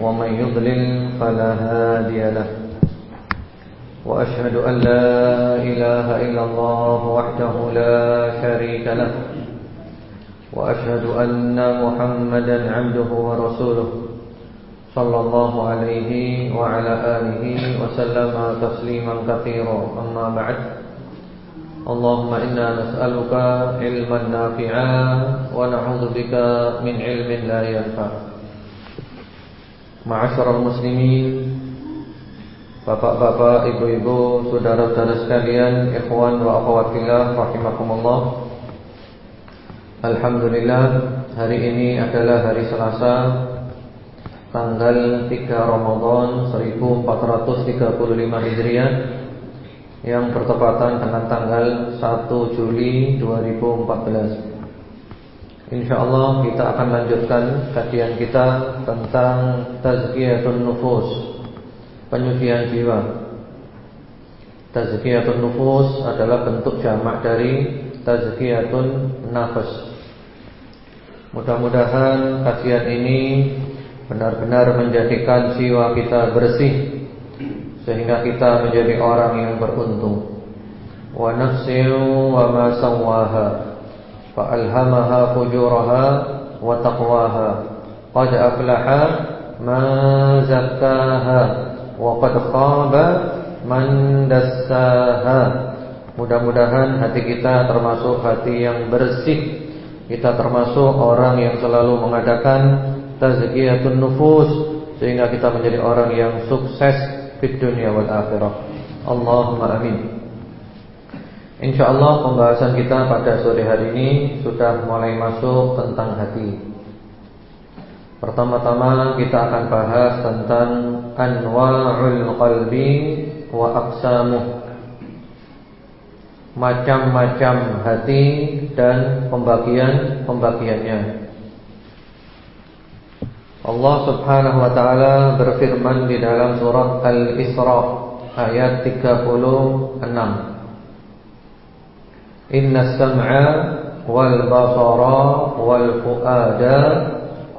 ومن يضلل فلا هادي له. وأشهد أن لا إله إلا الله وحده لا شريك له. وأشهد أن محمدا عبده ورسوله صلى الله عليه وعلى آله وسلم تسليما كثيرا. أما بعد اللهم إنا نسألك علما نافعا ونعوذ بك من علم لا ينفع. Ma'asyiral muslimin Bapak-bapak, ibu-ibu, saudara-saudara sekalian, ikhwan wa akhwat fillah rahimakumullah. Alhamdulillah, hari ini adalah hari Selasa tanggal 3 Ramadan 1435 Hijriah yang bertepatan dengan tanggal 1 Juli 2014. Insyaallah kita akan lanjutkan kajian kita tentang tazkiyatun nufus, penyucian jiwa. Tazkiyatun nufus adalah bentuk jamak dari tazkiyatun nafas. Mudah-mudahan kajian ini benar-benar menjadikan jiwa kita bersih sehingga kita menjadi orang yang beruntung. Wa nafsin wa ma sawaha wa taqwaha. Qad aflaha man zakkaha wa qad khaba man dassaha. Mudah-mudahan hati kita termasuk hati yang bersih. Kita termasuk orang yang selalu mengadakan tazkiyatun nufus sehingga kita menjadi orang yang sukses fid dunia wal akhirah. Allahumma amin. Insyaallah pembahasan kita pada sore hari ini sudah mulai masuk tentang hati. Pertama-tama kita akan bahas tentang anwa'ul qalbi wa aqsamuh. Macam-macam hati dan pembagian-pembagiannya. Allah Subhanahu wa taala berfirman di dalam surat Al-Isra ayat 36. Inna sam'a wal basara wal fuada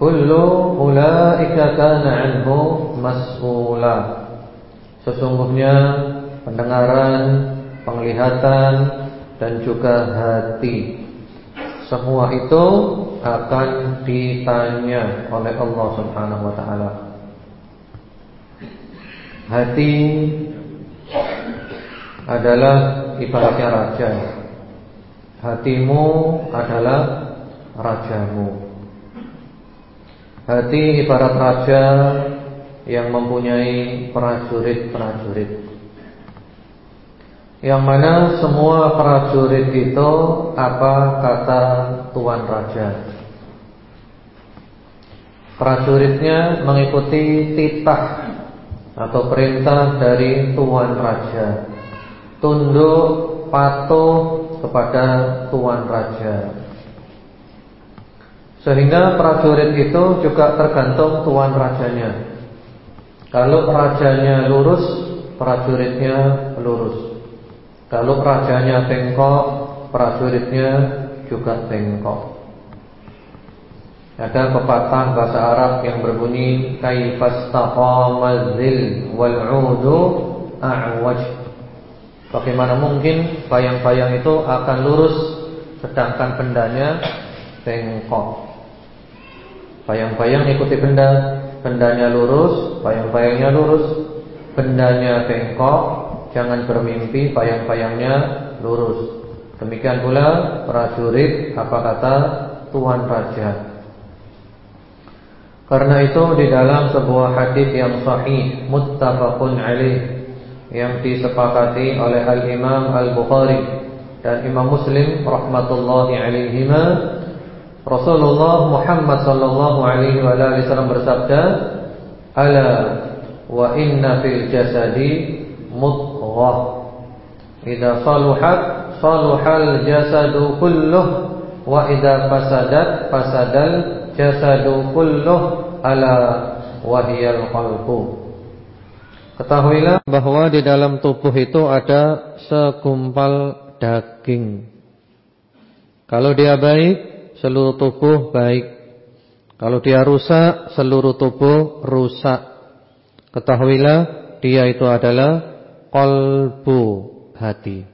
kullu ulaika kana anhu mas'ula. Sesungguhnya pendengaran, penglihatan dan juga hati semua itu akan ditanya oleh Allah Subhanahu wa taala. Hati adalah ibaratnya raja. Hatimu adalah rajamu. Hati ibarat raja yang mempunyai prajurit-prajurit. Yang mana semua prajurit itu apa kata tuan raja Prajuritnya mengikuti titah atau perintah dari tuan raja Tunduk patuh kepada tuan raja Sehingga prajurit itu juga tergantung tuan rajanya Kalau rajanya lurus, prajuritnya lurus kalau rajanya bengkok, prajuritnya juga bengkok. Ada pepatah bahasa Arab yang berbunyi kaifastaqama dzil wal 'udu a'waj. Bagaimana mungkin bayang-bayang itu akan lurus sedangkan bendanya bengkok. Bayang-bayang ikuti benda, bendanya lurus, bayang-bayangnya lurus, bendanya bengkok, Jangan bermimpi bayang-bayangnya lurus Demikian pula prajurit Apa kata Tuan Raja Karena itu di dalam sebuah hadis yang sahih Muttafaqun alaih Yang disepakati oleh Al-Imam Al-Bukhari Dan Imam Muslim Rahmatullahi alaihima Rasulullah Muhammad sallallahu alaihi wasallam bersabda, "Ala wa inna fil jasadi mudghah. Idza saluhat saluhal jasadu kulluh wa idza fasadat fasadal jasadu kulluh ala wahiyal qalbu." Ketahuilah bahwa di dalam tubuh itu ada segumpal daging. Kalau dia baik, seluruh tubuh baik. Kalau dia rusak, seluruh tubuh rusak. Ketahuilah dia itu adalah kolbu hati.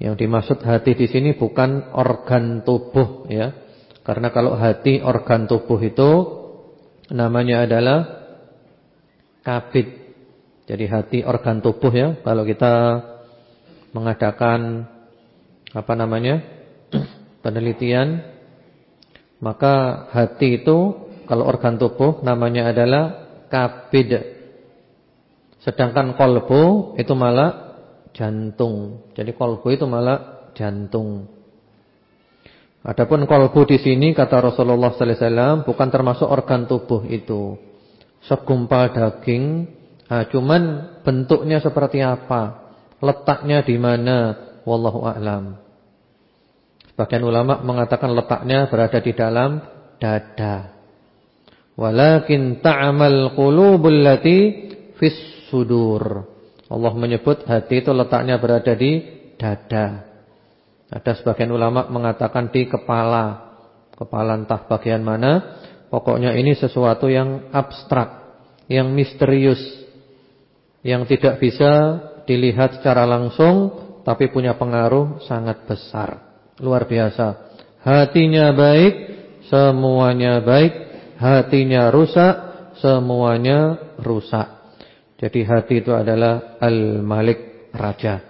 Yang dimaksud hati di sini bukan organ tubuh ya. Karena kalau hati organ tubuh itu namanya adalah kabit. Jadi hati organ tubuh ya. Kalau kita mengadakan apa namanya? penelitian maka hati itu kalau organ tubuh namanya adalah kabid. Sedangkan kolbu itu malah jantung. Jadi kolbu itu malah jantung. Adapun kolbu di sini kata Rasulullah sallallahu alaihi wasallam bukan termasuk organ tubuh itu. Segumpal daging, nah, cuman bentuknya seperti apa? Letaknya di mana? Wallahu a'lam. Sebagian ulama mengatakan letaknya berada di dalam dada. Walakin ta'amal qulubul lati fis sudur. Allah menyebut hati itu letaknya berada di dada. Ada sebagian ulama mengatakan di kepala. Kepala entah bagian mana. Pokoknya ini sesuatu yang abstrak, yang misterius, yang tidak bisa dilihat secara langsung tapi punya pengaruh sangat besar. Luar biasa. Hatinya baik, semuanya baik. Hatinya rusak, semuanya rusak. Jadi hati itu adalah Al-Malik Raja.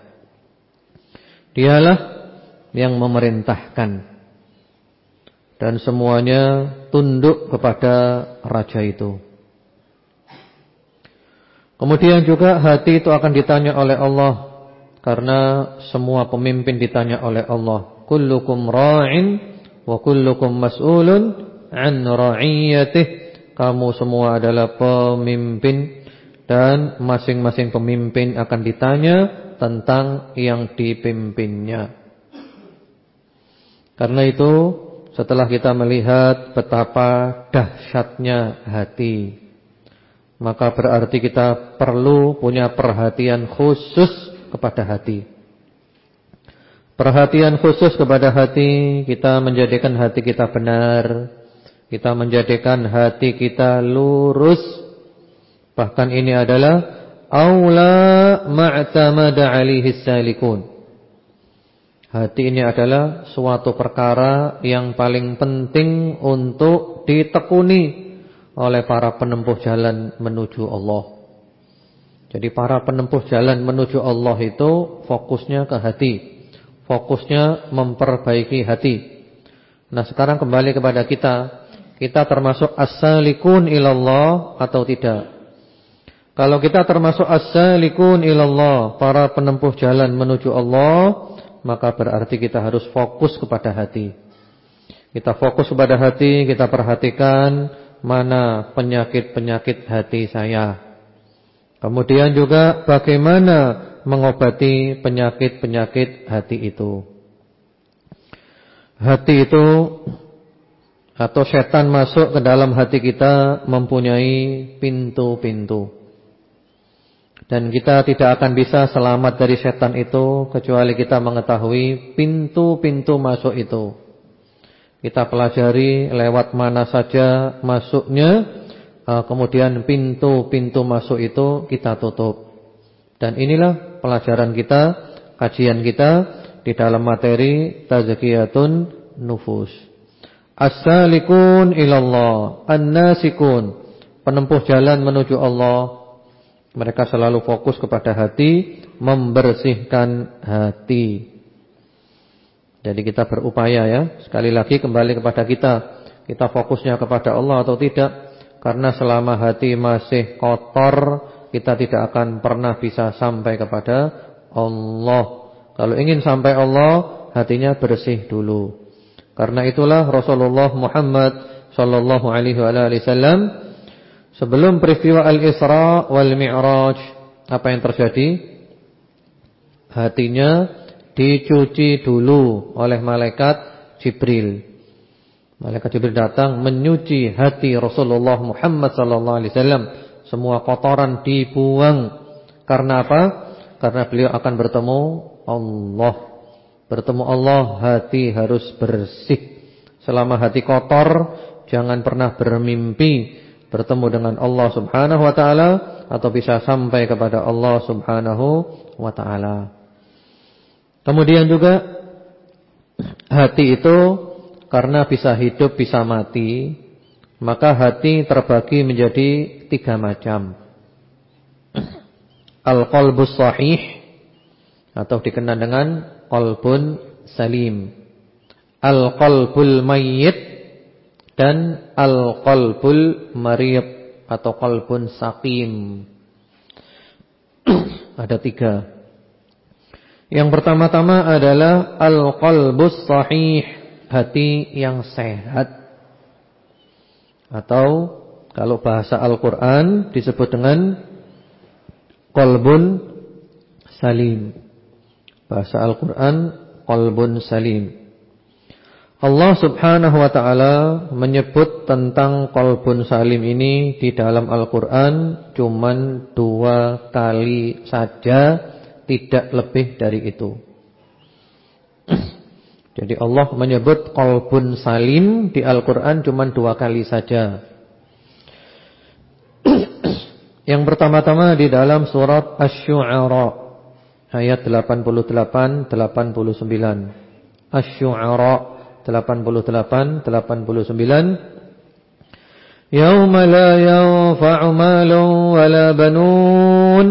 Dialah yang memerintahkan. Dan semuanya tunduk kepada Raja itu. Kemudian juga hati itu akan ditanya oleh Allah. Karena semua pemimpin ditanya oleh Allah kullukum ra'in wa kullukum mas'ulun an ra'iyatih. Kamu semua adalah pemimpin dan masing-masing pemimpin akan ditanya tentang yang dipimpinnya. Karena itu setelah kita melihat betapa dahsyatnya hati maka berarti kita perlu punya perhatian khusus kepada hati. Perhatian khusus kepada hati, kita menjadikan hati kita benar, kita menjadikan hati kita lurus. Bahkan ini adalah aula ma'tamada alihi salikun. Hati ini adalah suatu perkara yang paling penting untuk ditekuni oleh para penempuh jalan menuju Allah. Jadi para penempuh jalan menuju Allah itu fokusnya ke hati fokusnya memperbaiki hati. Nah sekarang kembali kepada kita. Kita termasuk as-salikun ilallah atau tidak? Kalau kita termasuk as-salikun ilallah, para penempuh jalan menuju Allah, maka berarti kita harus fokus kepada hati. Kita fokus kepada hati, kita perhatikan mana penyakit-penyakit hati saya. Kemudian juga bagaimana mengobati penyakit-penyakit hati itu. Hati itu atau setan masuk ke dalam hati kita mempunyai pintu-pintu. Dan kita tidak akan bisa selamat dari setan itu kecuali kita mengetahui pintu-pintu masuk itu. Kita pelajari lewat mana saja masuknya, eh, kemudian pintu-pintu masuk itu kita tutup. Dan inilah pelajaran kita, kajian kita di dalam materi tazkiyatun nufus. As-salikun ilallah, an-nasikun, penempuh jalan menuju Allah. Mereka selalu fokus kepada hati, membersihkan hati. Jadi kita berupaya ya, sekali lagi kembali kepada kita. Kita fokusnya kepada Allah atau tidak? Karena selama hati masih kotor, kita tidak akan pernah bisa sampai kepada Allah. Kalau ingin sampai Allah, hatinya bersih dulu. Karena itulah Rasulullah Muhammad sallallahu alaihi wasallam sebelum peristiwa Al-Isra wal Mi'raj apa yang terjadi? Hatinya dicuci dulu oleh malaikat Jibril. Malaikat Jibril datang menyuci hati Rasulullah Muhammad wasallam. Semua kotoran dibuang. Karena apa? Karena beliau akan bertemu Allah. Bertemu Allah hati harus bersih. Selama hati kotor jangan pernah bermimpi bertemu dengan Allah Subhanahu wa taala atau bisa sampai kepada Allah Subhanahu wa taala. Kemudian juga hati itu karena bisa hidup bisa mati, maka hati terbagi menjadi tiga macam. Al-qalbus sahih atau dikenal dengan qalbun salim. Al-qalbul mayyit dan al-qalbul marid atau qalbun sakim. Ada tiga. Yang pertama-tama adalah al-qalbus sahih, hati yang sehat. Atau kalau bahasa Al-Qur'an disebut dengan qalbun salim. Bahasa Al-Qur'an qalbun salim. Allah subhanahu wa ta'ala menyebut tentang kolbun salim ini di dalam Al-Quran cuman dua kali saja, tidak lebih dari itu. Jadi Allah menyebut kolbun salim di Al-Quran cuman dua kali saja. Yang pertama-tama di dalam surat Ash-Shu'ara ayat 88 89. Ash-Shu'ara 88 89 Yauma la yanfa'u malun wala banun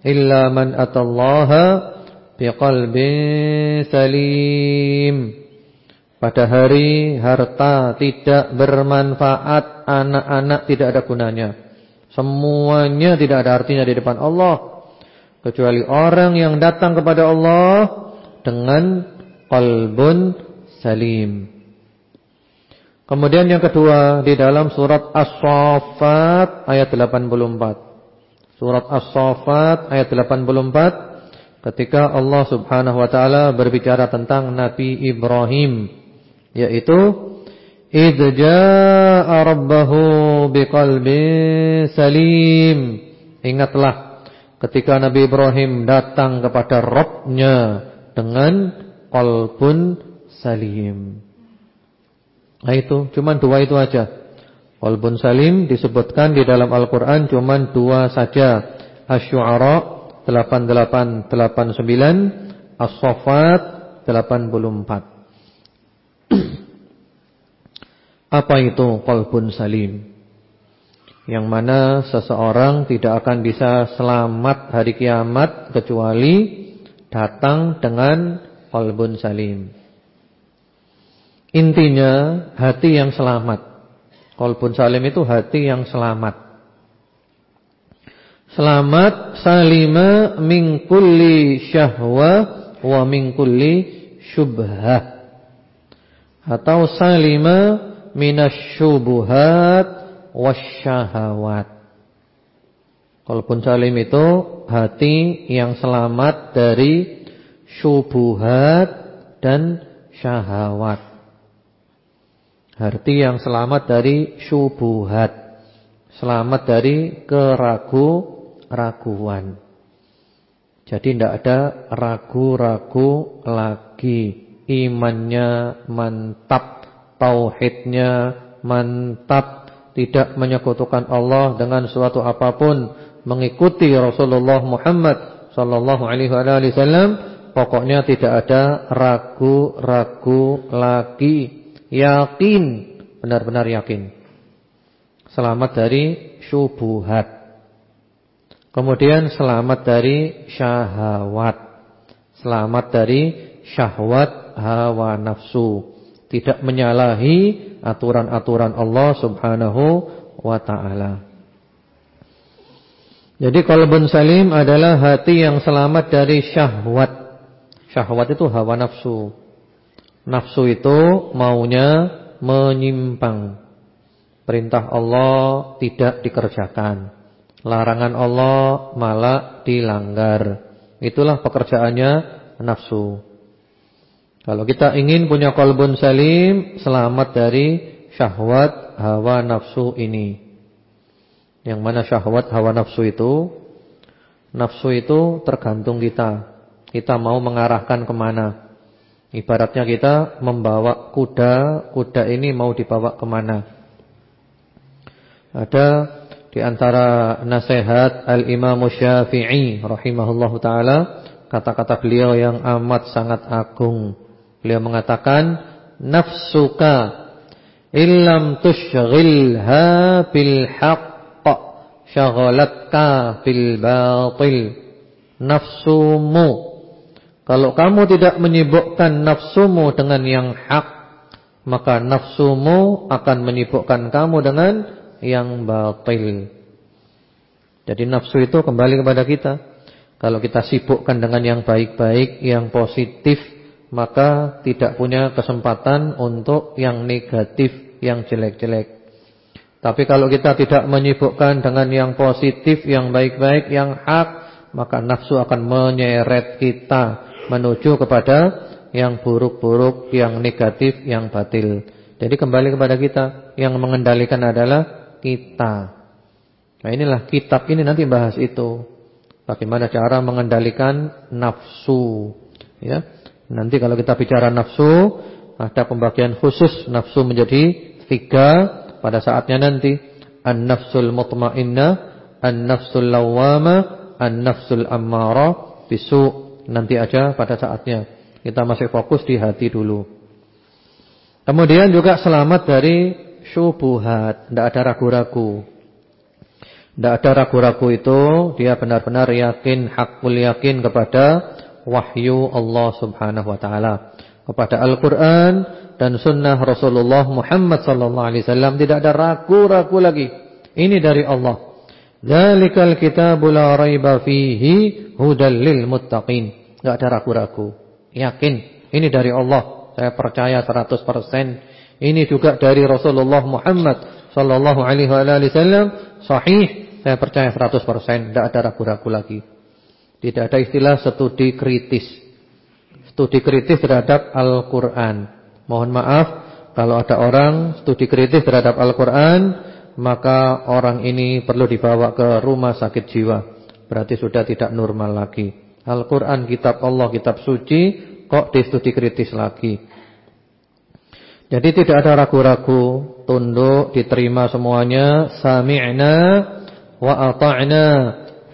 illa man atallaha biqalbin salim. Pada hari harta tidak bermanfaat, anak-anak tidak ada gunanya. Semuanya tidak ada artinya di depan Allah. Kecuali orang yang datang kepada Allah dengan qalbun salim. Kemudian yang kedua di dalam surat As-Saffat ayat 84. Surat As-Saffat ayat 84 ketika Allah Subhanahu wa taala berbicara tentang Nabi Ibrahim yaitu idza rabbahu biqalbin salim. Ingatlah ketika Nabi Ibrahim datang kepada Rabbnya dengan qalbun salim. Nah itu, cuma dua itu aja. Qalbun salim disebutkan di dalam Al-Quran cuma dua saja. Ash-Shu'ara 8889, As-Saffat 84. Apa itu qalbun salim? Yang mana seseorang tidak akan bisa selamat hari kiamat kecuali datang dengan qalbun salim. Intinya hati yang selamat. Qalbun salim itu hati yang selamat. Selamat salima min kulli syahwa wa min kulli syubhah. Atau salima minasyubuhat wasyahawat. Qalbun salim itu hati yang selamat dari syubuhat dan syahwat. Hati yang selamat dari syubuhat. Selamat dari keragu-raguan. Jadi tidak ada ragu-ragu lagi. Imannya mantap, tauhidnya mantap, tidak menyekutukan Allah dengan suatu apa pun, mengikuti Rasulullah Muhammad sallallahu alaihi wasallam, pokoknya tidak ada ragu-ragu lagi. Yakin, benar-benar yakin. Selamat dari syubuhat. Kemudian selamat dari syahwat. Selamat dari syahwat hawa nafsu. Tidak menyalahi aturan-aturan Allah Subhanahu wa taala. Jadi qalbun salim adalah hati yang selamat dari syahwat. Syahwat itu hawa nafsu. Nafsu itu maunya menyimpang. Perintah Allah tidak dikerjakan. Larangan Allah malah dilanggar. Itulah pekerjaannya nafsu. Kalau kita ingin punya kolbun salim, selamat dari syahwat hawa nafsu ini. Yang mana syahwat hawa nafsu itu? Nafsu itu tergantung kita. Kita mau mengarahkan ke mana. Ibaratnya kita membawa kuda, kuda ini mau dibawa ke mana. Ada di antara nasihat Al-Imam Syafi'i rahimahullahu taala, kata-kata beliau yang amat sangat agung. Beliau mengatakan, "Nafsuka illam tushghilha bil haqq syaghalatka bil batil." Nafsumu kalau kamu tidak menyibukkan nafsumu dengan yang hak, maka nafsumu akan menyibukkan kamu dengan yang batil. Jadi nafsu itu kembali kepada kita. Kalau kita sibukkan dengan yang baik-baik, yang positif, maka tidak punya kesempatan untuk yang negatif, yang jelek-jelek. Tapi kalau kita tidak menyibukkan dengan yang positif, yang baik-baik, yang hak, maka nafsu akan menyeret kita menuju kepada yang buruk-buruk, yang negatif, yang batil. Jadi kembali kepada kita, yang mengendalikan adalah kita. Nah inilah kitab ini nanti bahas itu. Bagaimana cara mengendalikan nafsu. Ya. Nanti kalau kita bicara nafsu, ada pembagian khusus nafsu menjadi tiga pada saatnya nanti. An-nafsul mutmainnah, an-nafsul lawwama, an-nafsul ammara bisu' nanti aja pada saatnya. Kita masih fokus di hati dulu. Kemudian juga selamat dari syubuhat, tidak ada ragu-ragu. Tidak ada ragu-ragu itu dia benar-benar yakin, hakul yakin kepada wahyu Allah Subhanahu wa taala, kepada Al-Qur'an dan sunnah Rasulullah Muhammad sallallahu alaihi wasallam tidak ada ragu-ragu lagi. Ini dari Allah. Dzalikal kitabu la raiba fihi hudal lil muttaqin. Enggak ada ragu-ragu. Yakin ini dari Allah. Saya percaya 100%. Ini juga dari Rasulullah Muhammad sallallahu alaihi wasallam sahih. Saya percaya 100%, enggak ada ragu-ragu lagi. Tidak ada istilah studi kritis. Studi kritis terhadap Al-Qur'an. Mohon maaf kalau ada orang studi kritis terhadap Al-Qur'an maka orang ini perlu dibawa ke rumah sakit jiwa. Berarti sudah tidak normal lagi. Al-Quran, kitab Allah, kitab suci, kok diskusi kritis lagi. Jadi tidak ada ragu-ragu, tunduk, diterima semuanya, sami'na wa ata'na,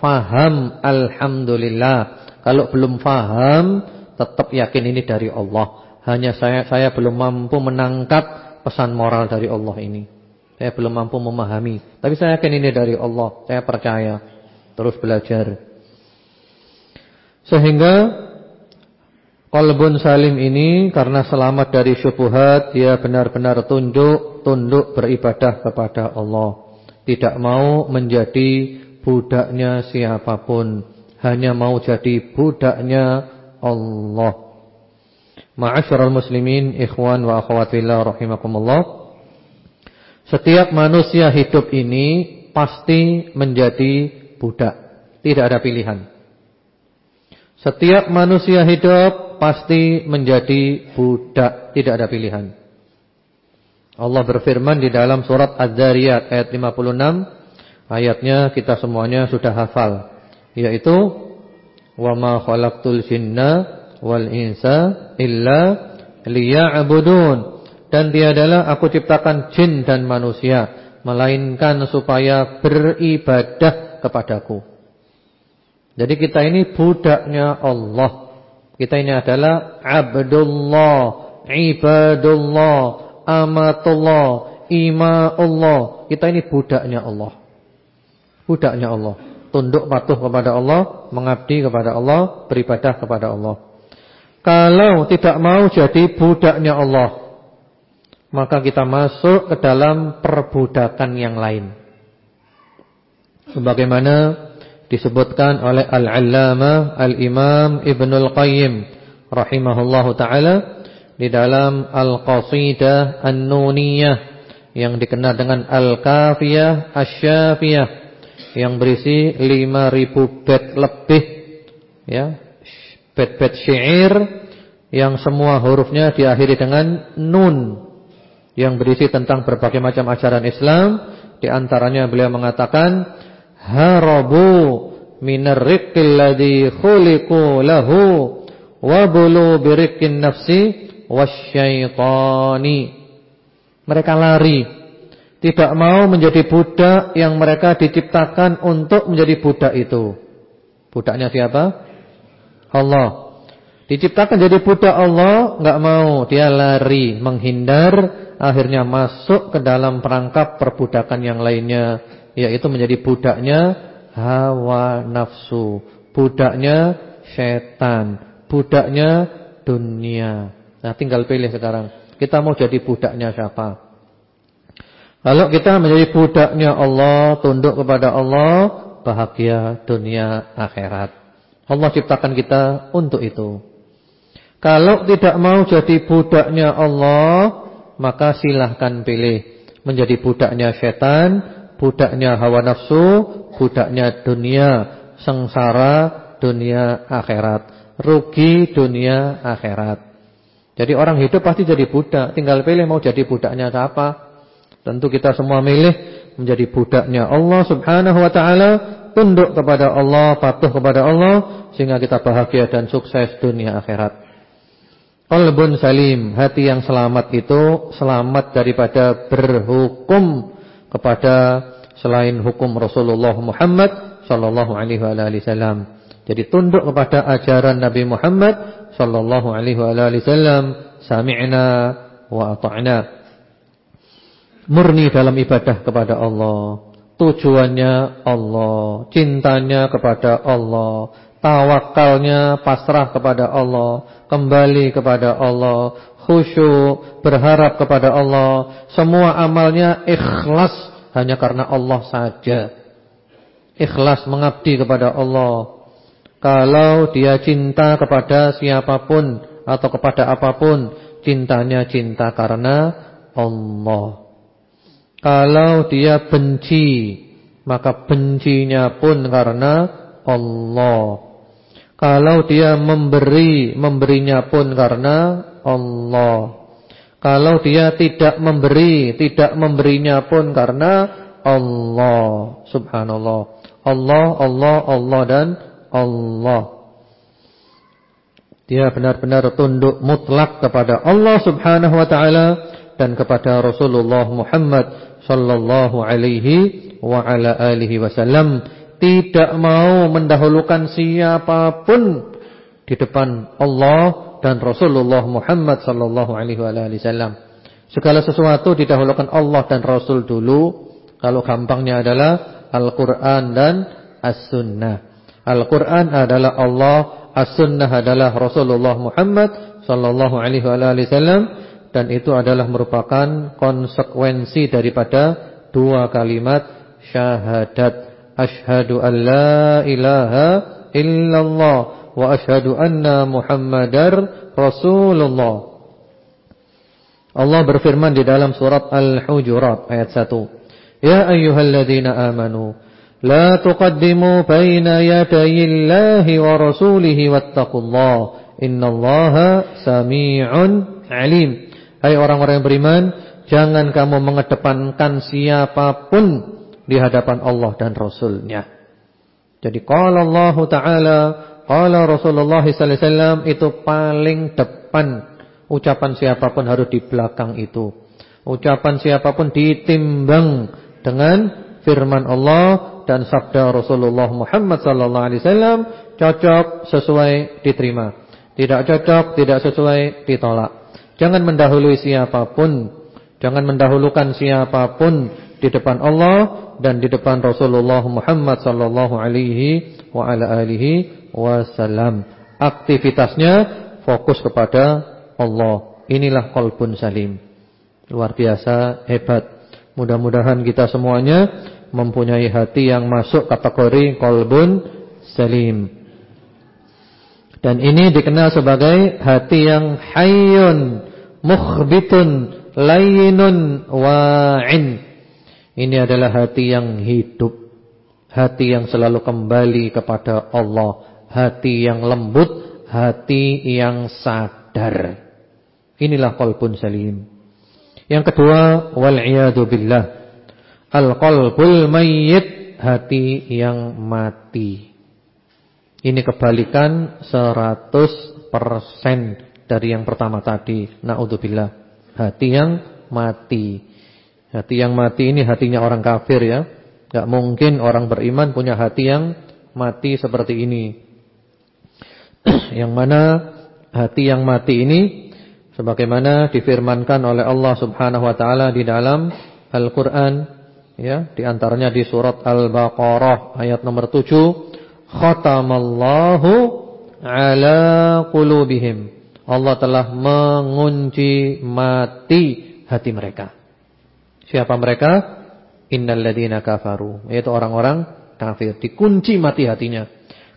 faham, alhamdulillah. Kalau belum faham, tetap yakin ini dari Allah. Hanya saya saya belum mampu menangkap pesan moral dari Allah ini. Saya belum mampu memahami. Tapi saya yakin ini dari Allah. Saya percaya. Terus belajar. Sehingga Qalbun salim ini karena selamat dari syubhat dia benar-benar tunduk tunduk beribadah kepada Allah. Tidak mau menjadi budaknya siapa pun, hanya mau jadi budaknya Allah. Ma'asyiral muslimin, ikhwan wa akhwat fillah rahimakumullah. Setiap manusia hidup ini pasti menjadi budak. Tidak ada pilihan. Setiap manusia hidup pasti menjadi budak. Tidak ada pilihan. Allah berfirman di dalam surat Az-Zariyat ayat 56. Ayatnya kita semuanya sudah hafal. Yaitu. Wa ma khalaqtul jinna wal insa illa liya'budun. Dan tiadalah aku ciptakan jin dan manusia Melainkan supaya beribadah kepadaku. Jadi kita ini budaknya Allah. Kita ini adalah Abdullah Ibadullah Amatullah Ima'ullah. Kita ini budaknya Allah. Budaknya Allah. Tunduk patuh kepada Allah Mengabdi kepada Allah Beribadah kepada Allah. Kalau tidak mau jadi budaknya Allah maka kita masuk ke dalam perbudakan yang lain. Sebagaimana disebutkan oleh Al-Allamah Al-Imam Ibnul Qayyim rahimahullahu taala di dalam Al-Qasidah An-Nuniyah yang dikenal dengan Al-Kafiyah Asy-Syafiyah yang berisi 5000 bait lebih ya bait-bait syair yang semua hurufnya diakhiri dengan nun yang berisi tentang berbagai macam ajaran Islam di antaranya beliau mengatakan harabu minar riqqil ladzi khuliqu lahu wa bulu birikin nafsi wasyaitani. Mereka lari. Tidak mau menjadi budak yang mereka diciptakan untuk menjadi budak itu. Budaknya siapa? Allah. Diciptakan jadi budak Allah, enggak mau, dia lari, menghindar, akhirnya masuk ke dalam perangkap perbudakan yang lainnya, yaitu menjadi budaknya hawa nafsu, budaknya setan, budaknya dunia. Nah tinggal pilih sekarang. Kita mau jadi budaknya siapa? Kalau kita menjadi budaknya Allah, tunduk kepada Allah, bahagia dunia akhirat. Allah ciptakan kita untuk itu. Kalau tidak mau jadi budaknya Allah, maka silahkan pilih. Menjadi budaknya setan, budaknya hawa nafsu, budaknya dunia, sengsara dunia akhirat. Rugi dunia akhirat. Jadi orang hidup pasti jadi budak, tinggal pilih mau jadi budaknya siapa. Tentu kita semua milih menjadi budaknya Allah Subhanahu wa taala, tunduk kepada Allah, patuh kepada Allah sehingga kita bahagia dan sukses dunia akhirat. Qalbun salim, hati yang selamat itu selamat daripada berhukum kepada selain hukum Rasulullah Muhammad sallallahu alaihi wasallam. Jadi tunduk kepada ajaran Nabi Muhammad sallallahu alaihi wasallam, sami'na wa ata'na. Murni dalam ibadah kepada Allah. Tujuannya Allah, cintanya kepada Allah, tawakalnya pasrah kepada Allah, kembali kepada Allah, khusyuk, berharap kepada Allah, semua amalnya ikhlas hanya karena Allah saja. Ikhlas mengabdi kepada Allah. Kalau dia cinta kepada siapa pun atau kepada apa pun, cintanya cinta karena Allah. Kalau dia benci, maka bencinya pun karena Allah. Kalau dia memberi, memberinya pun karena Allah. Kalau dia tidak memberi, tidak memberinya pun karena Allah. Subhanallah. Allah, Allah, Allah dan Allah. Dia benar-benar tunduk mutlak kepada Allah Subhanahu wa taala dan kepada Rasulullah Muhammad sallallahu alaihi wa ala alihi wasallam tidak mau mendahulukan siapa pun di depan Allah dan Rasulullah Muhammad sallallahu alaihi wasallam. Segala sesuatu didahulukan Allah dan Rasul dulu. Kalau gampangnya adalah Al-Qur'an dan As-Sunnah. Al-Quran adalah Allah, As-Sunnah adalah Rasulullah Muhammad sallallahu alaihi wasallam dan itu adalah merupakan konsekuensi daripada dua kalimat syahadat Ashhadu an la ilaha illallah wa ashhadu anna Muhammadar Rasulullah. Allah berfirman di dalam surat Al-Hujurat ayat 1. Ya ayyuhalladzina amanu la tuqaddimu baina yadayillahi wa rasulihi wattaqullah innallaha samii'un 'alim. Hai orang-orang yang beriman, jangan kamu mengedepankan siapa pun di hadapan Allah dan Rasulnya Jadi Qala Allah Ta'ala Qala Rasulullah SAW Itu paling depan Ucapan siapa pun harus di belakang itu Ucapan siapa pun ditimbang Dengan firman Allah dan sabda Rasulullah Muhammad wasallam cocok sesuai diterima. Tidak cocok, tidak sesuai ditolak. Jangan mendahului siapa pun, jangan mendahulukan siapa pun di depan Allah dan di depan Rasulullah Muhammad sallallahu alaihi wa ala alihi wasallam. Aktivitasnya fokus kepada Allah. Inilah qalbun salim. Luar biasa hebat. Mudah-mudahan kita semuanya mempunyai hati yang masuk kategori kolbun salim. Dan ini dikenal sebagai hati yang hayyun mukhbitun layyinun wa'in. Ini adalah hati yang hidup, hati yang selalu kembali kepada Allah, hati yang lembut, hati yang sadar. Inilah qalbun salim. Yang kedua, wal billah. Al-qalbul mayyit, hati yang mati. Ini kebalikan 100% dari yang pertama tadi. Naudzubillah. Hati yang mati. Hati yang mati ini hatinya orang kafir ya. Gak mungkin orang beriman punya hati yang mati seperti ini. yang mana hati yang mati ini sebagaimana difirmankan oleh Allah Subhanahu wa taala di dalam Al-Qur'an ya, di antaranya di surat Al-Baqarah ayat nomor 7, khatamallahu ala qulubihim Allah telah mengunci mati hati mereka. Siapa mereka? Innalladzina kafaru. Yaitu orang-orang kafir. Dikunci mati hatinya.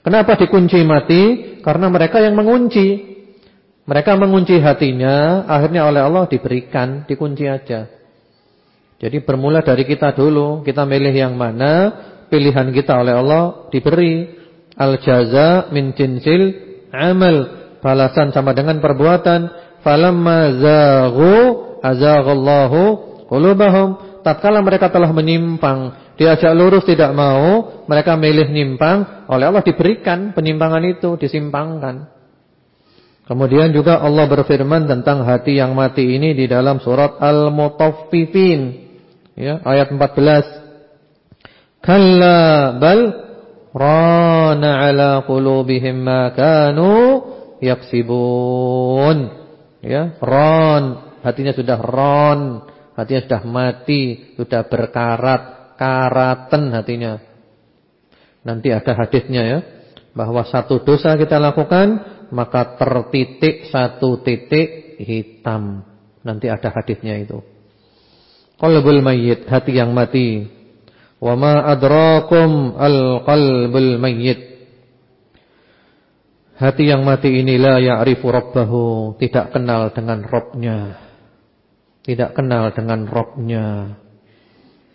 Kenapa dikunci mati? Karena mereka yang mengunci. Mereka mengunci hatinya, akhirnya oleh Allah diberikan, dikunci aja. Jadi bermula dari kita dulu, kita milih yang mana, pilihan kita oleh Allah diberi. Al-jaza min jinsil amal balasan sama dengan perbuatan falamma zaghu azaghallahu qulubahum. Tatkala mereka telah menyimpang diajak lurus tidak mau mereka milih nyimpang oleh Allah diberikan penyimpangan itu disimpangkan. Kemudian juga Allah berfirman tentang hati yang mati ini di dalam surat al-mutaffifin ya ayat 14 kalla bal rana ala qulubihim ma kanu yaksibun. Ya, ron, hatinya sudah ron, hatinya sudah mati, sudah berkarat, karatan hatinya. Nanti ada hadisnya ya, bahwa satu dosa kita lakukan, maka tertitik satu titik hitam. Nanti ada hadisnya itu. Qalbul mayyit, hati yang mati. Wa ma adrakum al-qalbul mayyit. Hati yang mati inilah ya'rifu rabbahu, tidak kenal dengan Robnya. Tidak kenal dengan Robnya.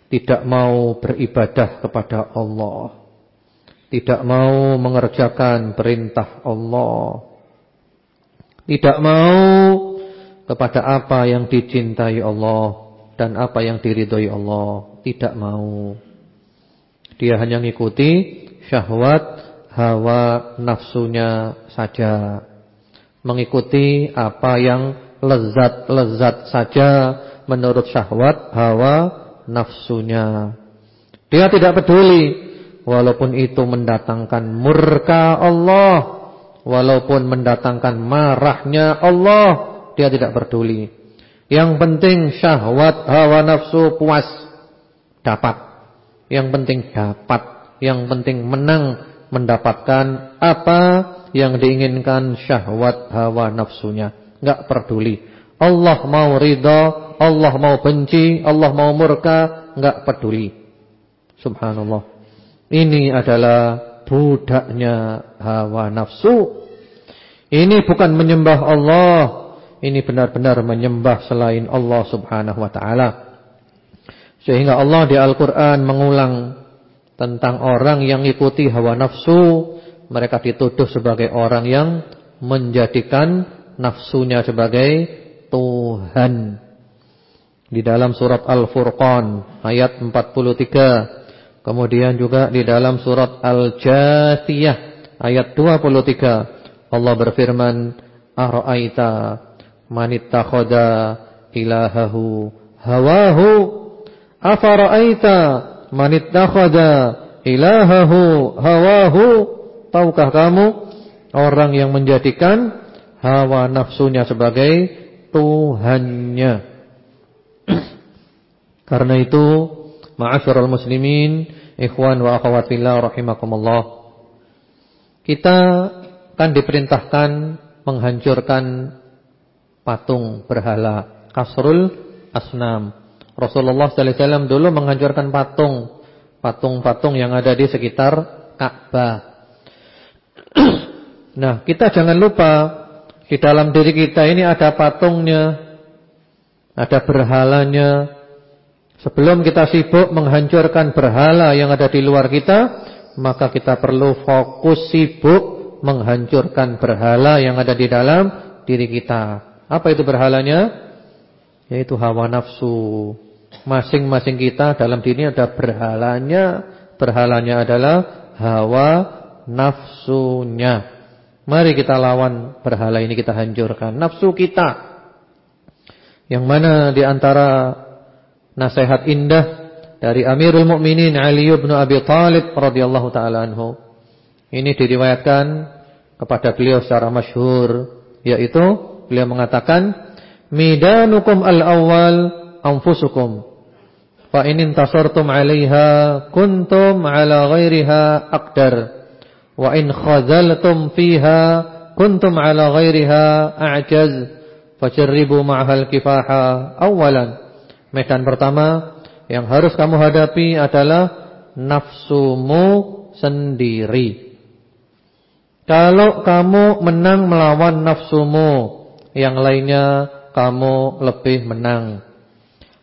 Tidak mau beribadah kepada Allah. Tidak mau mengerjakan perintah Allah. Tidak mau kepada apa yang dicintai Allah dan apa yang diridhoi Allah. Tidak mau. Dia hanya mengikuti syahwat hawa nafsunya saja. Mengikuti apa yang lezat-lezat saja menurut syahwat hawa nafsunya. Dia tidak peduli walaupun itu mendatangkan murka Allah, walaupun mendatangkan marahnya Allah, dia tidak peduli. Yang penting syahwat hawa nafsu puas dapat. Yang penting dapat, yang penting menang mendapatkan apa yang diinginkan syahwat hawa nafsunya. Enggak peduli. Allah mau ridha, Allah mau benci, Allah mau murka, enggak peduli. Subhanallah. Ini adalah budaknya hawa nafsu. Ini bukan menyembah Allah, ini benar-benar menyembah selain Allah Subhanahu wa taala. Sehingga Allah di Al-Qur'an mengulang tentang orang yang ikuti hawa nafsu, mereka dituduh sebagai orang yang menjadikan nafsunya sebagai Tuhan. Di dalam surat Al-Furqan ayat 43. Kemudian juga di dalam surat Al-Jathiyah ayat 23. Allah berfirman, "Ara'aita man ilahahu hawahu? Afara'aita man ittakhadha ilahahu hawahu tahukah kamu orang yang menjadikan hawa nafsunya sebagai tuhannya. Karena itu ma'asyiral muslimin ikhwan wa akhwat fillah rahimakumullah kita kan diperintahkan menghancurkan patung berhala kasrul asnam Rasulullah sallallahu alaihi wasallam dulu menghancurkan patung, patung-patung yang ada di sekitar Ka'bah. nah, kita jangan lupa di dalam diri kita ini ada patungnya, ada berhalanya. Sebelum kita sibuk menghancurkan berhala yang ada di luar kita, maka kita perlu fokus sibuk menghancurkan berhala yang ada di dalam diri kita. Apa itu berhalanya? Yaitu hawa nafsu. Masing-masing kita dalam diri ada berhalanya. Berhalanya adalah hawa nafsunya. Mari kita lawan berhala ini kita hancurkan. Nafsu kita. Yang mana di antara nasihat indah dari Amirul Mukminin Ali bin Abi Thalib radhiyallahu taala anhu. Ini diriwayatkan kepada beliau secara masyhur yaitu beliau mengatakan midanukum al-awwal anfusukum fa in intasartum 'alaiha kuntum 'ala ghairiha aqdar Wa in khazaltum fiha kuntum ala ghairiha a'jaz fajarribu ma'hal kifaha awalan. Medan pertama yang harus kamu hadapi adalah nafsumu sendiri. Kalau kamu menang melawan nafsumu, yang lainnya kamu lebih menang.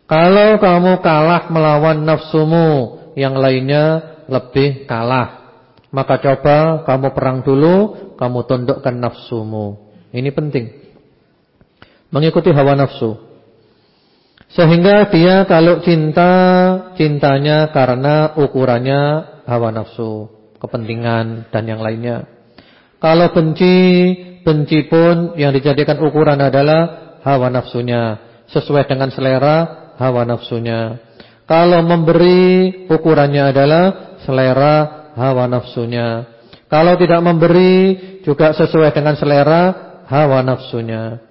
Kalau kamu kalah melawan nafsumu, yang lainnya lebih kalah. Maka coba kamu perang dulu, kamu tundukkan nafsumu. Ini penting. Mengikuti hawa nafsu. Sehingga dia kalau cinta, cintanya karena ukurannya hawa nafsu, kepentingan dan yang lainnya. Kalau benci, benci pun yang dijadikan ukuran adalah hawa nafsunya, sesuai dengan selera hawa nafsunya. Kalau memberi, ukurannya adalah selera hawa nafsunya. Kalau tidak memberi juga sesuai dengan selera hawa nafsunya.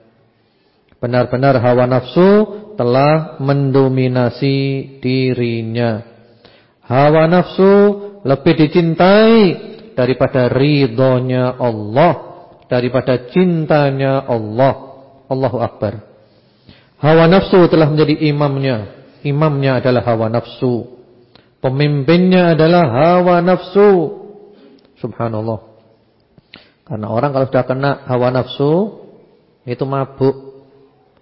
Benar-benar hawa nafsu telah mendominasi dirinya. Hawa nafsu lebih dicintai daripada ridhonya Allah, daripada cintanya Allah. Allahu Akbar. Hawa nafsu telah menjadi imamnya. Imamnya adalah hawa nafsu. Pemimpinnya adalah hawa nafsu. Subhanallah. Karena orang kalau sudah kena hawa nafsu itu mabuk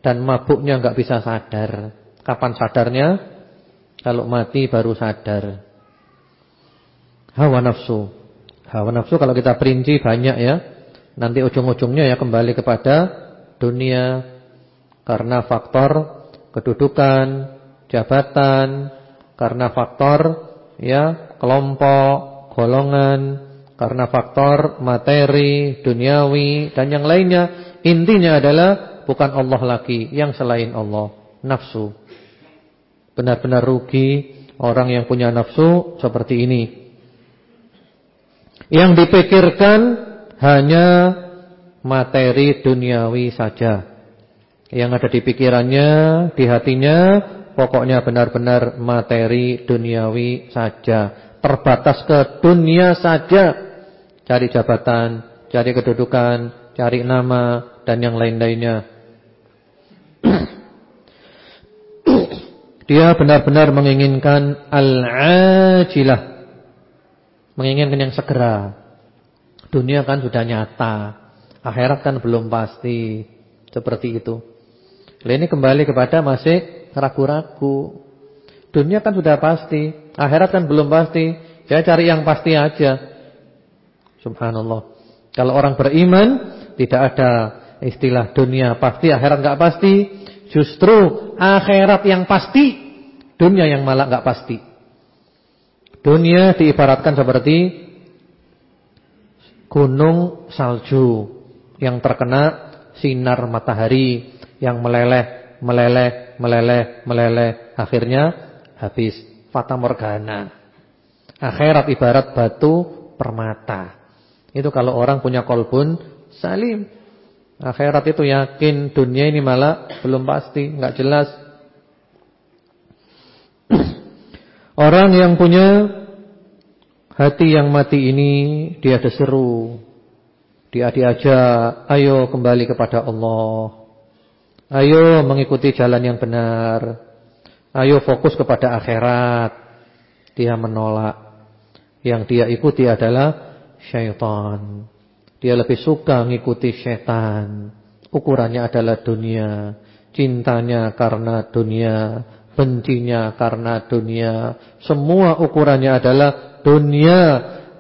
dan mabuknya nggak bisa sadar. Kapan sadarnya? Kalau mati baru sadar. Hawa nafsu. Hawa nafsu kalau kita perinci banyak ya. Nanti ujung-ujungnya ya kembali kepada dunia karena faktor kedudukan, jabatan, karena faktor ya kelompok, golongan, karena faktor materi, duniawi dan yang lainnya. Intinya adalah bukan Allah lagi yang selain Allah, nafsu. Benar-benar rugi orang yang punya nafsu seperti ini. Yang dipikirkan hanya materi duniawi saja. Yang ada di pikirannya, di hatinya Pokoknya benar-benar materi duniawi saja. Terbatas ke dunia saja. Cari jabatan, cari kedudukan, cari nama dan yang lain-lainnya. Dia benar-benar menginginkan al-ajilah. Menginginkan yang segera. Dunia kan sudah nyata. Akhirat kan belum pasti. Seperti itu. Ini kembali kepada masih ragu-ragu. Dunia kan sudah pasti, akhirat kan belum pasti. Saya cari yang pasti aja. Subhanallah. Kalau orang beriman tidak ada istilah dunia pasti, akhirat enggak pasti. Justru akhirat yang pasti, dunia yang malah enggak pasti. Dunia diibaratkan seperti gunung salju yang terkena sinar matahari yang meleleh, meleleh, meleleh, meleleh, akhirnya habis fata morgana. Akhirat ibarat batu permata. Itu kalau orang punya kolbun salim. Akhirat itu yakin, dunia ini malah belum pasti, nggak jelas. Orang yang punya hati yang mati ini dia ada seru. Dia diajak, ayo kembali kepada Allah. Ayo mengikuti jalan yang benar. Ayo fokus kepada akhirat. Dia menolak. Yang dia ikuti adalah syaitan. Dia lebih suka mengikuti syaitan. Ukurannya adalah dunia. cintanya karena dunia, bencinya karena dunia. Semua ukurannya adalah dunia.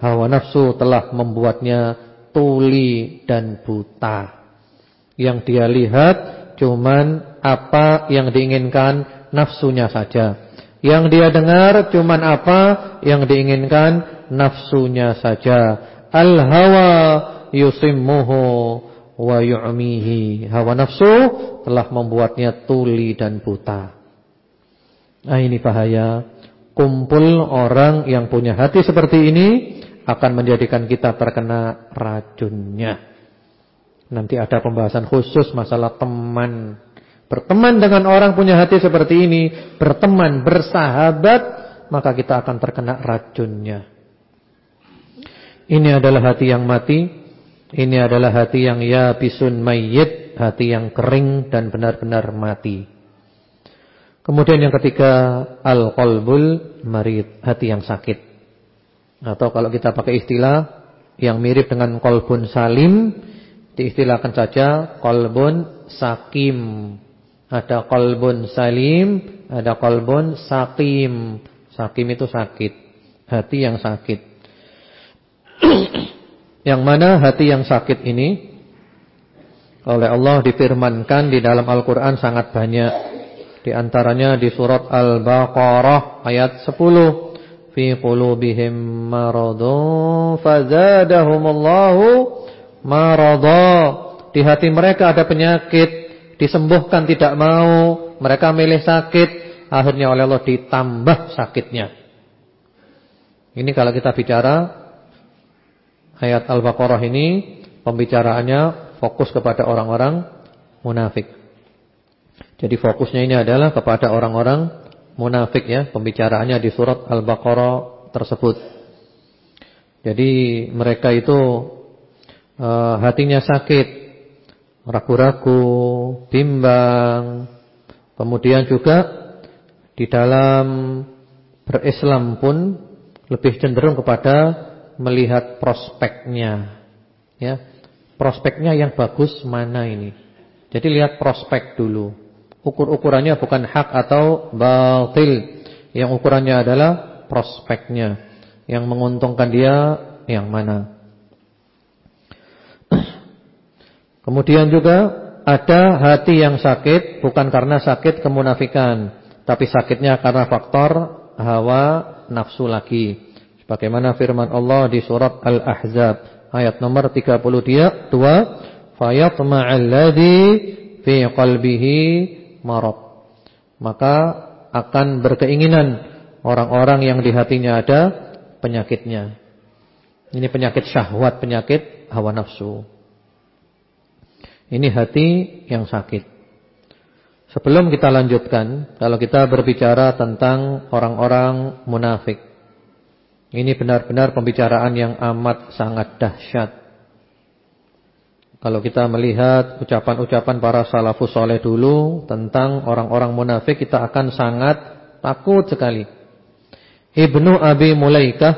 Hawa nafsu telah membuatnya tuli dan buta. Yang dia lihat cuman apa yang diinginkan nafsunya saja. Yang dia dengar cuman apa yang diinginkan nafsunya saja. Al-hawa yusimmuhu wa yu'mihi. Hawa nafsu telah membuatnya tuli dan buta. Nah ini bahaya. Kumpul orang yang punya hati seperti ini akan menjadikan kita terkena racunnya. Nanti ada pembahasan khusus masalah teman. Berteman dengan orang punya hati seperti ini, berteman, bersahabat, maka kita akan terkena racunnya. Ini adalah hati yang mati, ini adalah hati yang ya bisun mayyit, hati yang kering dan benar-benar mati. Kemudian yang ketiga, al-qalbul marid, hati yang sakit. Atau kalau kita pakai istilah yang mirip dengan kolbun salim, diistilahkan saja kolbun sakim. Ada kolbun salim, ada kolbun sakim. Sakim itu sakit, hati yang sakit. yang mana hati yang sakit ini oleh Allah difirmankan di dalam Al-Quran sangat banyak. Di antaranya di surat Al-Baqarah ayat 10 fi qulubihim maradun fazadahumullahu marada di hati mereka ada penyakit. Disembuhkan tidak mau. Mereka milih sakit. Akhirnya oleh Allah ditambah sakitnya. Ini kalau kita bicara ayat Al-Baqarah ini pembicaraannya fokus kepada orang-orang munafik. Jadi fokusnya ini adalah kepada orang-orang munafik ya pembicaraannya di surat Al-Baqarah tersebut. Jadi mereka itu uh, hatinya sakit, ragu-ragu, bimbang. Kemudian juga di dalam berislam pun lebih cenderung kepada melihat prospeknya. Ya. Prospeknya yang bagus mana ini? Jadi lihat prospek dulu. Ukur-ukurannya bukan hak atau batil. Yang ukurannya adalah prospeknya. Yang menguntungkan dia yang mana. Kemudian juga ada hati yang sakit bukan karena sakit kemunafikan, tapi sakitnya karena faktor hawa nafsu lagi. Sebagaimana firman Allah di surat Al-Ahzab ayat nomor 32, fayatma'alladzi fi qalbihi marad. Maka akan berkeinginan orang-orang yang di hatinya ada penyakitnya. Ini penyakit syahwat, penyakit hawa nafsu. Ini hati yang sakit. Sebelum kita lanjutkan, kalau kita berbicara tentang orang-orang munafik. Ini benar-benar pembicaraan yang amat sangat dahsyat. Kalau kita melihat ucapan-ucapan para salafus soleh dulu tentang orang-orang munafik, kita akan sangat takut sekali. Ibnu Abi Mulaikah,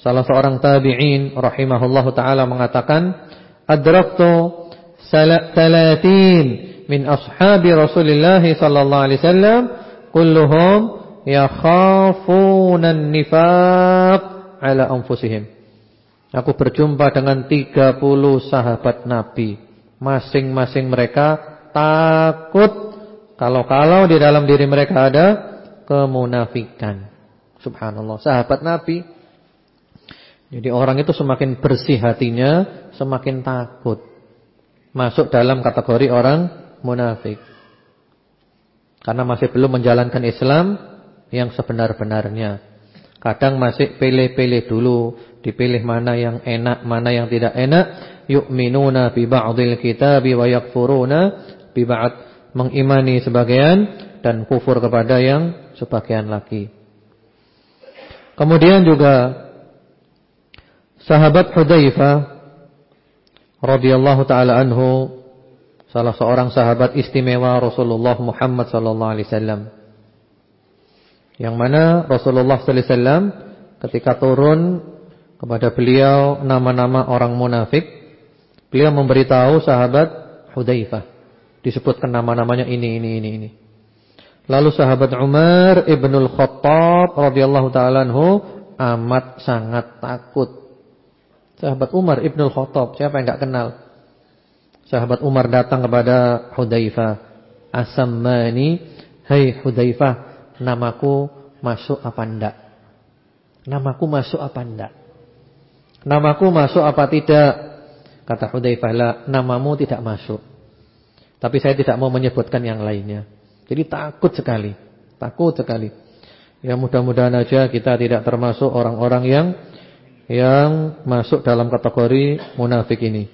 salah seorang tabi'in rahimahullahu taala mengatakan, "Adraktu salatin min ashabi Rasulillah sallallahu alaihi wasallam kulluhum yakhafuna an-nifaq ala anfusihim." Aku berjumpa dengan 30 sahabat Nabi. Masing-masing mereka takut kalau-kalau di dalam diri mereka ada kemunafikan. Subhanallah, sahabat Nabi. Jadi orang itu semakin bersih hatinya, semakin takut. Masuk dalam kategori orang munafik. Karena masih belum menjalankan Islam yang sebenar-benarnya. Kadang masih pilih-pilih dulu Dipilih mana yang enak, mana yang tidak enak. Yu'minuna bi ba'dil kitabi wa yakfuruna bi ba'd. Mengimani sebagian dan kufur kepada yang sebagian lagi. Kemudian juga sahabat Hudzaifah radhiyallahu taala anhu salah seorang sahabat istimewa Rasulullah Muhammad sallallahu alaihi wasallam. Yang mana Rasulullah sallallahu alaihi wasallam ketika turun kepada beliau nama-nama orang munafik, beliau memberitahu sahabat Hudzaifah. Disebutkan nama-namanya ini ini ini ini. Lalu sahabat Umar Ibnul Khattab radhiyallahu taala anhu amat sangat takut. Sahabat Umar Ibnul Khattab, siapa yang enggak kenal? Sahabat Umar datang kepada Hudzaifah, "Asammani, hai Hudzaifah, namaku masuk apa enggak?" Namaku masuk apa enggak? Namaku masuk apa tidak? Kata Hudzaifah, "La, namamu tidak masuk." Tapi saya tidak mau menyebutkan yang lainnya. Jadi takut sekali, takut sekali. Ya mudah-mudahan aja kita tidak termasuk orang-orang yang yang masuk dalam kategori munafik ini.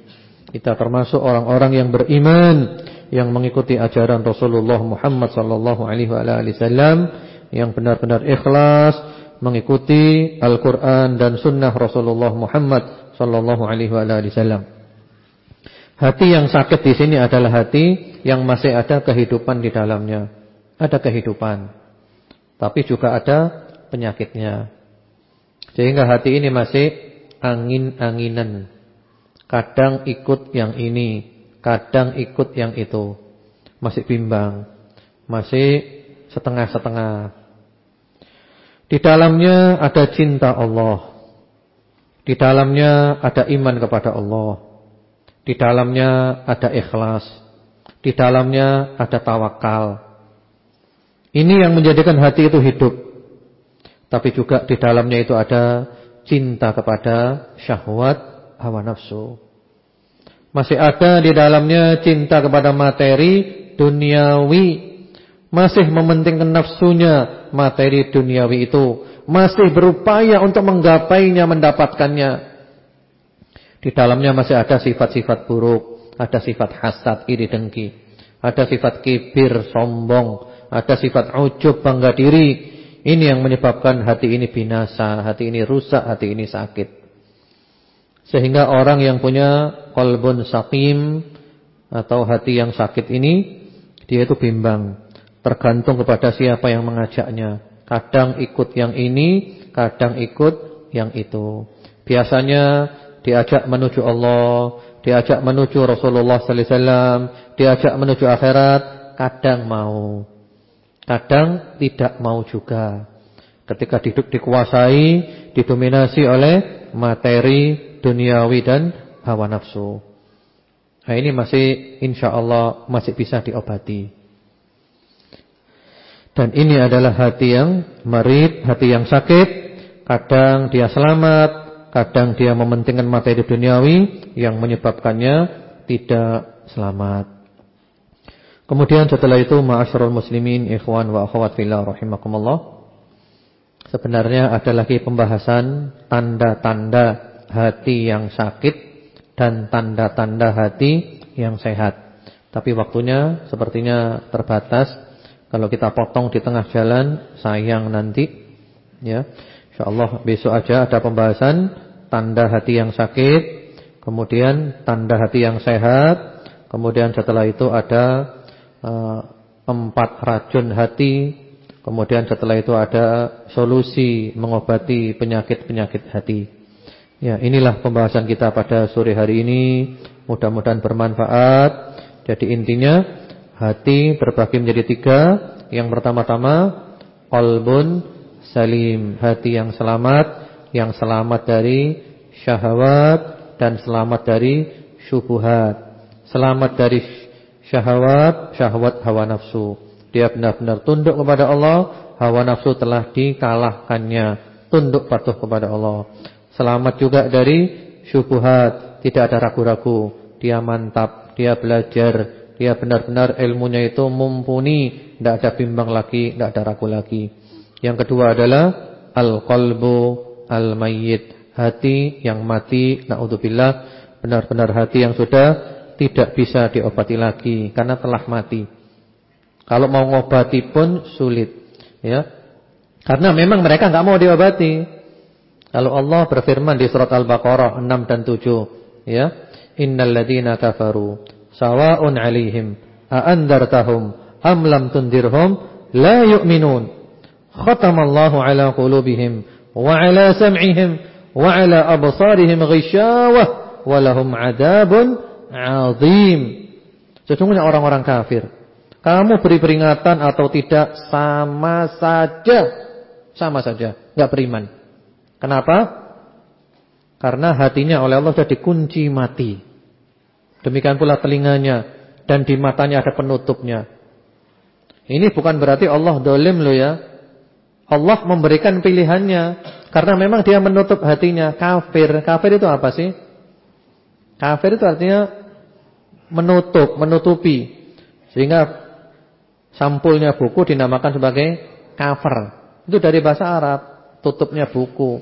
Kita termasuk orang-orang yang beriman, yang mengikuti ajaran Rasulullah Muhammad sallallahu alaihi wasallam yang benar-benar ikhlas mengikuti Al-Qur'an dan sunnah Rasulullah Muhammad sallallahu alaihi wasallam. Hati yang sakit di sini adalah hati yang masih ada kehidupan di dalamnya. Ada kehidupan. Tapi juga ada penyakitnya. Sehingga hati ini masih angin-anginan. Kadang ikut yang ini, kadang ikut yang itu. Masih bimbang. Masih setengah-setengah. Di dalamnya ada cinta Allah. Di dalamnya ada iman kepada Allah. Di dalamnya ada ikhlas. Di dalamnya ada tawakal. Ini yang menjadikan hati itu hidup. Tapi juga di dalamnya itu ada cinta kepada syahwat hawa nafsu. Masih ada di dalamnya cinta kepada materi duniawi. Masih mementingkan nafsunya materi duniawi itu. Masih berupaya untuk menggapainya, mendapatkannya. Di dalamnya masih ada sifat-sifat buruk, ada sifat hasad, iri dengki, ada sifat kibir, sombong, ada sifat ujub, bangga diri. Ini yang menyebabkan hati ini binasa, hati ini rusak, hati ini sakit. Sehingga orang yang punya qalbun sakim atau hati yang sakit ini dia itu bimbang, tergantung kepada siapa yang mengajaknya. Kadang ikut yang ini, kadang ikut yang itu. Biasanya diajak menuju Allah, diajak menuju Rasulullah sallallahu alaihi wasallam, diajak menuju akhirat, kadang mau. Kadang tidak mau juga. Ketika hidup dikuasai, didominasi oleh materi duniawi dan hawa nafsu. Nah ini masih insya Allah masih bisa diobati. Dan ini adalah hati yang merit, hati yang sakit. Kadang dia selamat, kadang dia mementingkan materi duniawi yang menyebabkannya tidak selamat. Kemudian setelah itu ma'asyiral muslimin ikhwan wa akhwat fillah rahimakumullah. Sebenarnya ada lagi pembahasan tanda-tanda hati yang sakit dan tanda-tanda hati yang sehat. Tapi waktunya sepertinya terbatas. Kalau kita potong di tengah jalan sayang nanti ya. InsyaAllah besok aja ada pembahasan Tanda hati yang sakit Kemudian tanda hati yang sehat Kemudian setelah itu ada Empat racun hati. Kemudian setelah itu ada Solusi mengobati penyakit-penyakit hati. Ya inilah pembahasan kita pada sore hari ini. Mudah-mudahan bermanfaat. Jadi intinya Hati terbagi menjadi tiga. Yang pertama-tama Qalbun salim, hati yang selamat, yang selamat dari syahwat dan selamat dari syubhat. Selamat dari syahwat, syahwat hawa nafsu. Dia benar-benar tunduk kepada Allah, hawa nafsu telah dikalahkannya, tunduk patuh kepada Allah. Selamat juga dari syubhat, tidak ada ragu-ragu. Dia mantap, dia belajar, dia benar-benar ilmunya itu mumpuni, tidak ada bimbang lagi, tidak ada ragu lagi. Yang kedua adalah al-qalbu al-mayyit, hati yang mati, naudzubillah, benar-benar hati yang sudah tidak bisa diobati lagi karena telah mati. Kalau mau ngobati pun sulit, ya. Karena memang mereka enggak mau diobati. Kalau Allah berfirman di surat Al-Baqarah 6 dan 7, ya. Innal ladzina kafaru sawa'un 'alaihim a andartahum am lam tundirhum la yu'minun. Khatamallahu ala qulubihim wa ala sam'ihim wa ala absarihim ghishawah wa lahum 'adzabun 'adzim. Sesungguhnya orang-orang kafir. Kamu beri peringatan atau tidak sama saja. Sama saja, enggak beriman. Kenapa? Karena hatinya oleh Allah sudah dikunci mati. Demikian pula telinganya dan di matanya ada penutupnya. Ini bukan berarti Allah dolim loh ya. Allah memberikan pilihannya karena memang dia menutup hatinya. Kafir, kafir itu apa sih? Kafir itu artinya menutup, menutupi. Sehingga sampulnya buku dinamakan sebagai cover. Itu dari bahasa Arab, tutupnya buku.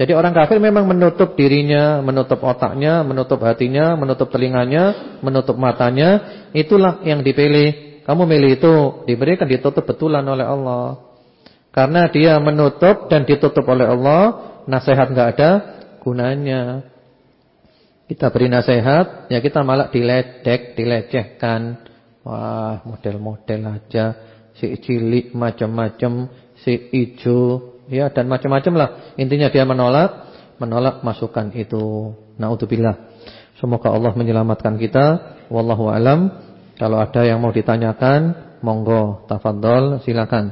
Jadi orang kafir memang menutup dirinya, menutup otaknya, menutup hatinya, menutup telinganya, menutup matanya. Itulah yang dipilih. Kamu milih itu diberikan ditutup betulan oleh Allah. Karena dia menutup dan ditutup oleh Allah, nasihat enggak ada gunanya. Kita beri nasihat, ya kita malah diledek, dilecehkan. Wah, model-model aja, si cilik macam-macam, si ijo, ya dan macam-macam lah. Intinya dia menolak, menolak masukan itu. Nauzubillah. Semoga Allah menyelamatkan kita. Wallahu alam. Kalau ada yang mau ditanyakan, monggo tafadhol, silakan.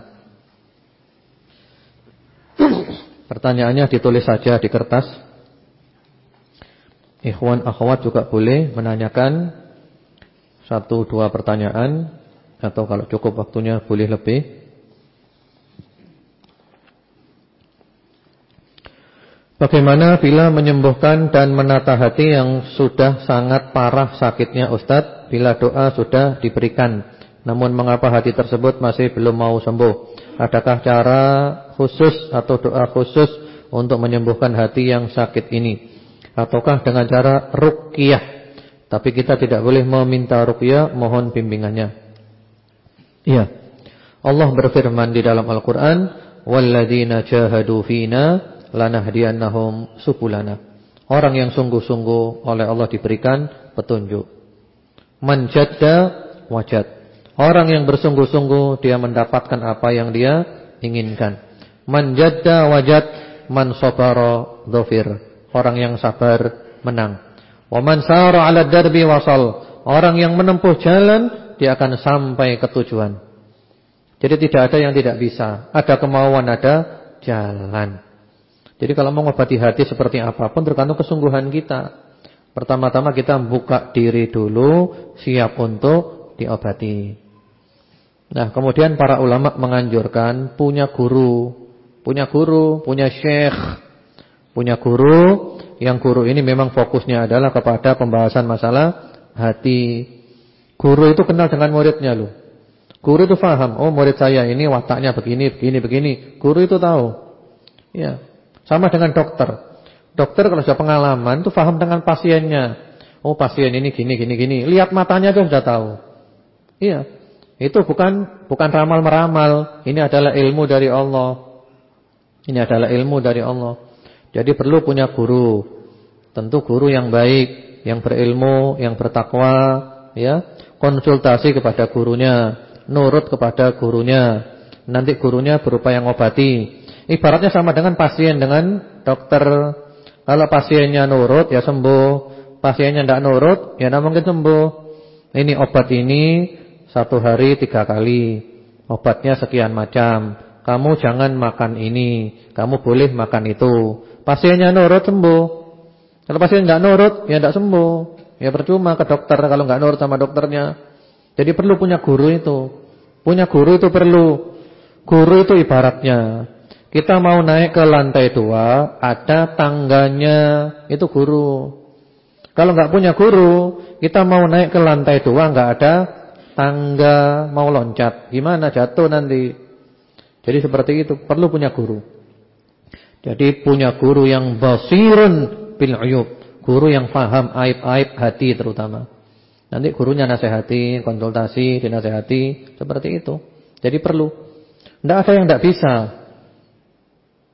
Pertanyaannya ditulis saja di kertas. Ikhwan akhwat juga boleh menanyakan satu dua pertanyaan atau kalau cukup waktunya boleh lebih. Bagaimana bila menyembuhkan dan menata hati yang sudah sangat parah sakitnya Ustadz bila doa sudah diberikan namun mengapa hati tersebut masih belum mau sembuh? Adakah cara khusus atau doa khusus untuk menyembuhkan hati yang sakit ini? Ataukah dengan cara ruqyah? Tapi kita tidak boleh meminta ruqyah, mohon bimbingannya. Iya. Allah berfirman di dalam Al-Qur'an, "Walladzina jahadu fina lanahdiyannahum subulana." Orang yang sungguh-sungguh oleh Allah diberikan petunjuk. Manjadda wajad. Orang yang bersungguh-sungguh dia mendapatkan apa yang dia inginkan. Manjadda wajad man sabara dhafir. Orang yang sabar menang. Wa man sara 'ala darbi wasal. Orang yang menempuh jalan dia akan sampai ke tujuan. Jadi tidak ada yang tidak bisa. Ada kemauan, ada jalan. Jadi kalau mau mengobati hati seperti apa pun tergantung kesungguhan kita. Pertama-tama kita buka diri dulu, siap untuk diobati. Nah, kemudian para ulama menganjurkan punya guru, punya guru, punya syekh, punya guru, yang guru ini memang fokusnya adalah kepada pembahasan masalah hati. Guru itu kenal dengan muridnya loh. Guru itu faham, oh murid saya ini wataknya begini, begini, begini. Guru itu tahu. Ya. Sama dengan dokter. Dokter kalau sudah pengalaman itu faham dengan pasiennya. Oh pasien ini gini, gini, gini. Lihat matanya itu sudah tahu. Iya. Itu bukan bukan ramal meramal. Ini adalah ilmu dari Allah. Ini adalah ilmu dari Allah. Jadi perlu punya guru. Tentu guru yang baik, yang berilmu, yang bertakwa, ya. Konsultasi kepada gurunya, nurut kepada gurunya. Nanti gurunya berupaya ngobati. Ibaratnya sama dengan pasien dengan dokter. Kalau pasiennya nurut ya sembuh, pasiennya tidak nurut ya tidak mungkin sembuh. Ini obat ini satu hari tiga kali. Obatnya sekian macam. Kamu jangan makan ini. Kamu boleh makan itu. Pasiennya nurut sembuh. Kalau pasien nggak nurut, ya tidak sembuh. Ya percuma ke dokter kalau nggak nurut sama dokternya. Jadi perlu punya guru itu. Punya guru itu perlu. Guru itu ibaratnya kita mau naik ke lantai dua, ada tangganya, itu guru. Kalau nggak punya guru, kita mau naik ke lantai dua nggak ada tangga mau loncat, gimana jatuh nanti. Jadi seperti itu, perlu punya guru. Jadi punya guru yang basirun bil uyub, guru yang paham aib-aib hati terutama. Nanti gurunya nasihati, konsultasi, dinasihati, seperti itu. Jadi perlu. Tidak ada yang tidak bisa.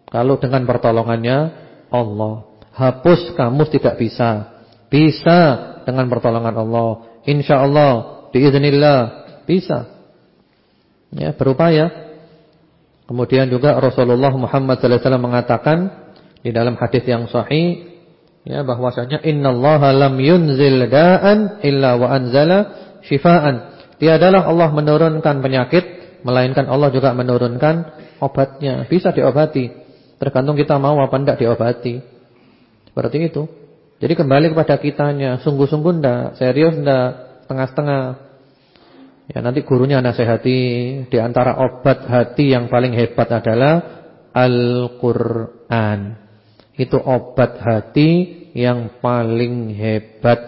Kalau dengan pertolongannya Allah. Hapus kamus tidak bisa. Bisa dengan pertolongan Allah. Insya Allah biiznillah bisa. Ya, berupaya. Kemudian juga Rasulullah Muhammad wasallam mengatakan di dalam hadis yang sahih ya bahwasanya innallaha lam yunzil da'an illa wa anzala syifaan. Tiadalah Allah menurunkan penyakit melainkan Allah juga menurunkan obatnya. Bisa diobati. Tergantung kita mau apa tidak diobati. Seperti itu. Jadi kembali kepada kitanya, sungguh-sungguh ndak, serius ndak, setengah-setengah. Ya nanti gurunya nasihati di antara obat hati yang paling hebat adalah Al-Qur'an. Itu obat hati yang paling hebat.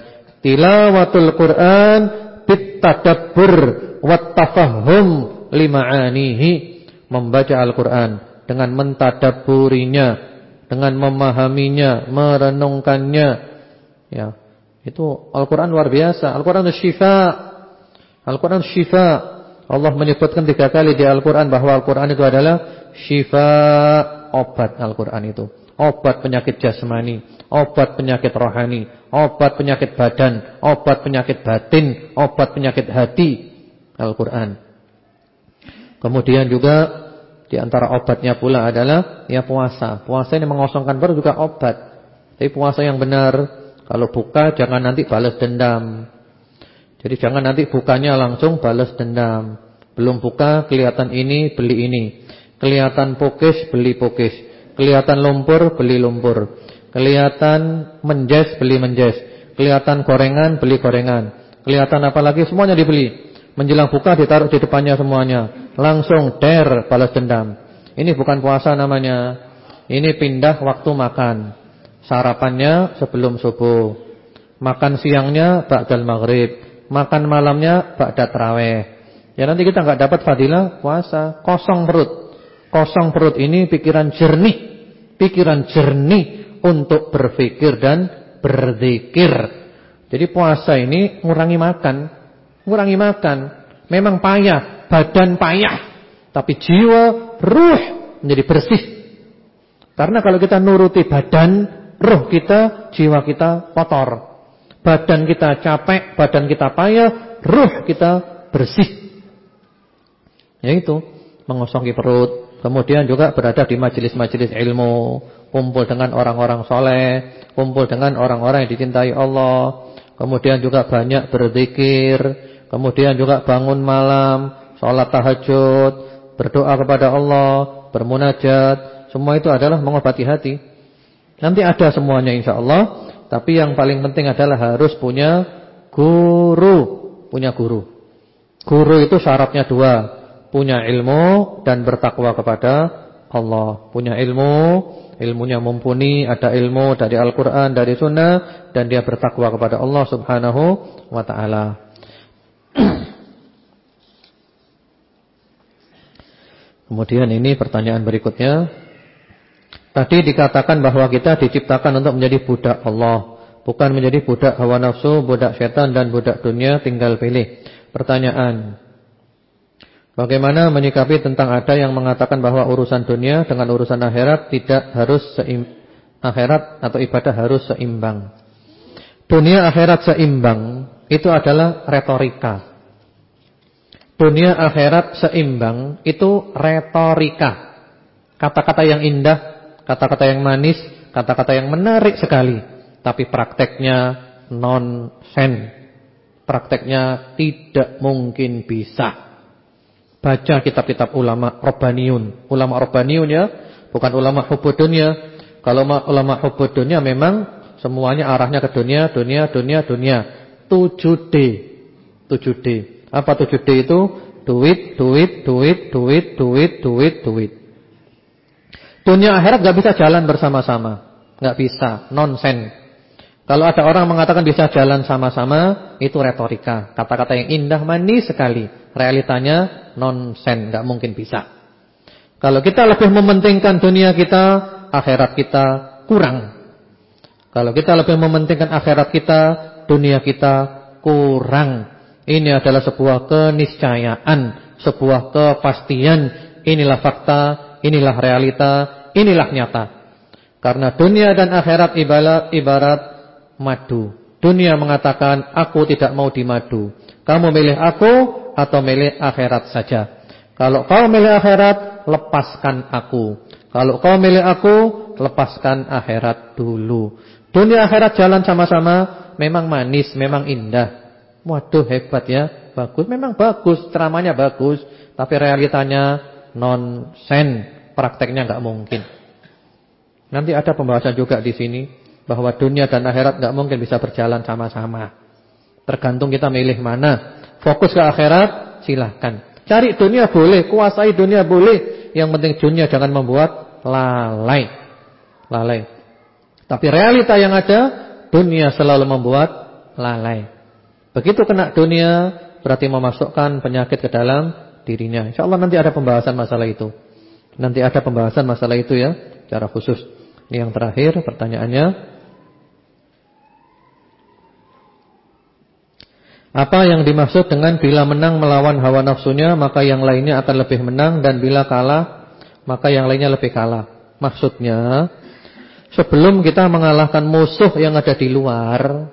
Tilawatul Qur'an bitadabbur wat tafahum lima'anihi. Membaca Al-Qur'an dengan mentadabburinya, dengan memahaminya, merenungkannya. Ya. Itu Al-Qur'an luar biasa. Al-Qur'an syifa. Al-Qur'an syifa. Allah menyebutkan tiga kali di Al-Qur'an bahwa Al-Qur'an itu adalah syifa, obat Al-Qur'an itu. Obat penyakit jasmani, obat penyakit rohani, obat penyakit badan, obat penyakit batin, obat penyakit hati. Al-Qur'an. Kemudian juga di antara obatnya pula adalah ya puasa. Puasa ini mengosongkan perut juga obat. Tapi puasa yang benar, kalau buka jangan nanti balas dendam. Jadi jangan nanti bukanya langsung balas dendam. Belum buka kelihatan ini beli ini. Kelihatan pokis beli pokis. Kelihatan lumpur beli lumpur. Kelihatan menjes beli menjes. Kelihatan gorengan beli gorengan. Kelihatan apa lagi semuanya dibeli. Menjelang buka ditaruh di depannya semuanya. Langsung der balas dendam. Ini bukan puasa namanya. Ini pindah waktu makan. Sarapannya sebelum subuh. Makan siangnya ba'dal maghrib. Makan malamnya ba'da tarawih. Ya nanti kita nggak dapat fadilah puasa, kosong perut. Kosong perut ini pikiran jernih. Pikiran jernih untuk berpikir dan berzikir. Jadi puasa ini ngurangi makan ngurangi makan. Memang payah, badan payah, tapi jiwa, ruh menjadi bersih. Karena kalau kita nuruti badan, ruh kita, jiwa kita kotor. Badan kita capek, badan kita payah, ruh kita bersih. Yaitu mengosongi perut, kemudian juga berada di majelis-majelis ilmu, kumpul dengan orang-orang soleh, kumpul dengan orang-orang yang dicintai Allah, kemudian juga banyak berzikir, Kemudian juga bangun malam, sholat tahajud, berdoa kepada Allah, bermunajat, semua itu adalah mengobati hati. Nanti ada semuanya insya Allah, tapi yang paling penting adalah harus punya guru, punya guru. Guru itu syaratnya dua, punya ilmu dan bertakwa kepada Allah. Punya ilmu, ilmunya mumpuni, ada ilmu dari Al-Quran, dari Sunnah, dan dia bertakwa kepada Allah Subhanahu wa Ta'ala. Kemudian ini pertanyaan berikutnya. Tadi dikatakan bahwa kita diciptakan untuk menjadi budak Allah, bukan menjadi budak hawa nafsu, budak setan dan budak dunia tinggal pilih. Pertanyaan. Bagaimana menyikapi tentang ada yang mengatakan bahwa urusan dunia dengan urusan akhirat tidak harus seim akhirat atau ibadah harus seimbang. Dunia akhirat seimbang itu adalah retorika. Dunia akhirat seimbang itu retorika. Kata-kata yang indah, kata-kata yang manis, kata-kata yang menarik sekali. Tapi prakteknya nonsen. Prakteknya tidak mungkin bisa. Baca kitab-kitab ulama Robbaniun. Ulama Robbaniun ya, bukan ulama hubud dunia. Kalau ulama hubud dunia memang semuanya arahnya ke dunia, dunia, dunia, dunia. 7D. 7D. Apa 7D itu? Duit, duit, duit, duit, duit, duit, duit. Dunia akhirat gak bisa jalan bersama-sama. Gak bisa, nonsen. Kalau ada orang mengatakan bisa jalan sama-sama, itu retorika. Kata-kata yang indah, manis sekali. Realitanya nonsen, gak mungkin bisa. Kalau kita lebih mementingkan dunia kita, akhirat kita kurang. Kalau kita lebih mementingkan akhirat kita, dunia kita kurang. Ini adalah sebuah keniscayaan, sebuah kepastian. Inilah fakta, inilah realita, inilah nyata. Karena dunia dan akhirat ibarat ibarat madu. Dunia mengatakan aku tidak mau di madu. Kamu milih aku atau milih akhirat saja. Kalau kau milih akhirat, lepaskan aku. Kalau kau milih aku, lepaskan akhirat dulu. Dunia akhirat jalan sama-sama, memang manis, memang indah. Waduh hebat ya. Bagus, memang bagus, ceramahnya bagus, tapi realitanya nonsen, prakteknya nggak mungkin. Nanti ada pembahasan juga di sini bahwa dunia dan akhirat nggak mungkin bisa berjalan sama-sama. Tergantung kita milih mana. Fokus ke akhirat, silahkan. Cari dunia boleh, kuasai dunia boleh. Yang penting dunia jangan membuat lalai. Lalai. Tapi realita yang ada, dunia selalu membuat lalai. Begitu kena dunia, berarti memasukkan penyakit ke dalam dirinya. Insya Allah nanti ada pembahasan masalah itu. Nanti ada pembahasan masalah itu ya, secara khusus. Ini yang terakhir pertanyaannya. Apa yang dimaksud dengan bila menang melawan hawa nafsunya maka yang lainnya akan lebih menang dan bila kalah maka yang lainnya lebih kalah. Maksudnya sebelum kita mengalahkan musuh yang ada di luar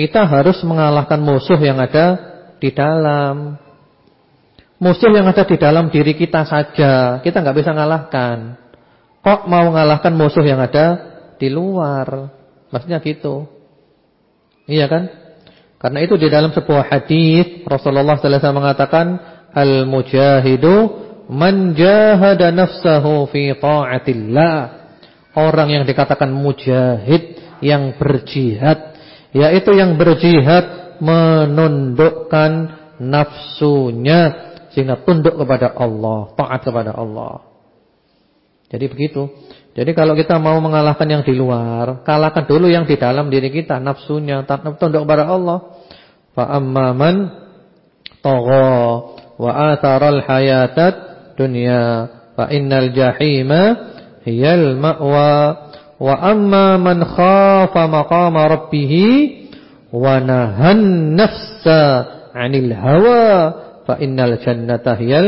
kita harus mengalahkan musuh yang ada di dalam. Musuh yang ada di dalam diri kita saja kita nggak bisa mengalahkan. Kok mau mengalahkan musuh yang ada di luar? Maksudnya gitu. Iya kan? Karena itu di dalam sebuah hadis Rasulullah wasallam mengatakan al-mujahidu man nafsahu fi ta'atillah. Orang yang dikatakan mujahid yang berjihad yaitu yang berjihad menundukkan nafsunya sehingga tunduk kepada Allah, taat kepada Allah. Jadi begitu. Jadi kalau kita mau mengalahkan yang di luar, kalahkan dulu yang di dalam diri kita, nafsunya, tunduk kepada Allah. Fa amma man tagha wa atharal hayatat dunya fa innal jahima hiyal ma'wa wa amma man khafa maqama rabbih wa nahan nafsa 'anil hawa fa innal jannata hiyal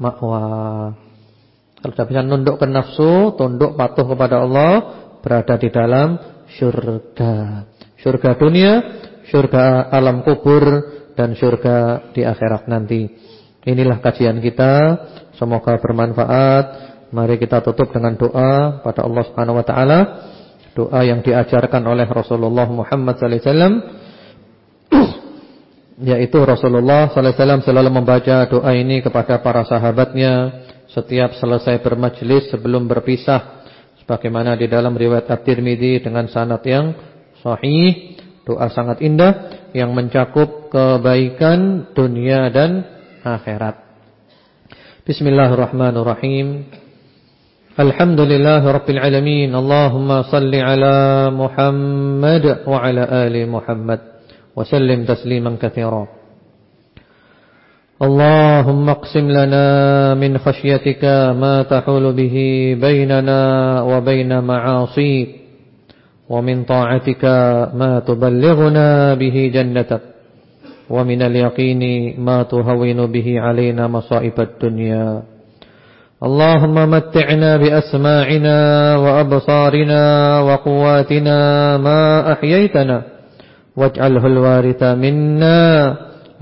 ma'wa. Kalau sudah bisa nunduk ke nafsu, tunduk patuh kepada Allah, berada di dalam syurga. Syurga dunia, syurga alam kubur, dan syurga di akhirat nanti. Inilah kajian kita. Semoga bermanfaat. Mari kita tutup dengan doa pada Allah Subhanahu wa taala. Doa yang diajarkan oleh Rasulullah Muhammad sallallahu alaihi wasallam yaitu Rasulullah sallallahu alaihi wasallam selalu membaca doa ini kepada para sahabatnya setiap selesai bermajlis sebelum berpisah sebagaimana di dalam riwayat At-Tirmizi dengan sanad yang sahih. Doa sangat indah yang mencakup kebaikan dunia dan akhirat. Bismillahirrahmanirrahim. Alhamdulillahirabbil alamin. Allahumma salli ala Muhammad wa ala ali Muhammad sallim tasliman katsiran اللهم اقسم لنا من خشيتك ما تحول به بيننا وبين معاصيك ومن طاعتك ما تبلغنا به جنتك ومن اليقين ما تهون به علينا مصائب الدنيا. اللهم متعنا بأسماعنا وأبصارنا وقواتنا ما أحييتنا waj'alhul waritha minna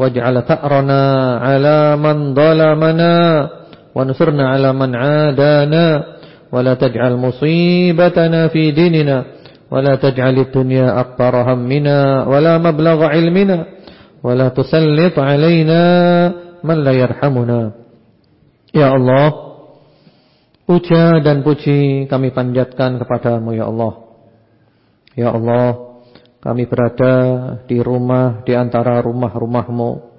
waj'al ta'rana 'ala man dhalamana wa nusirna 'ala man 'adana wa la taj'al musibatana fi dinina wa la taj'al ad-dunya akbar hammina wa la mablagha 'ilmina wa la tusallit 'alaina man la yarhamuna ya Allah puja dan puji kami panjatkan kepadamu ya Allah. Ya Allah kami berada di rumah di antara rumah-rumahmu.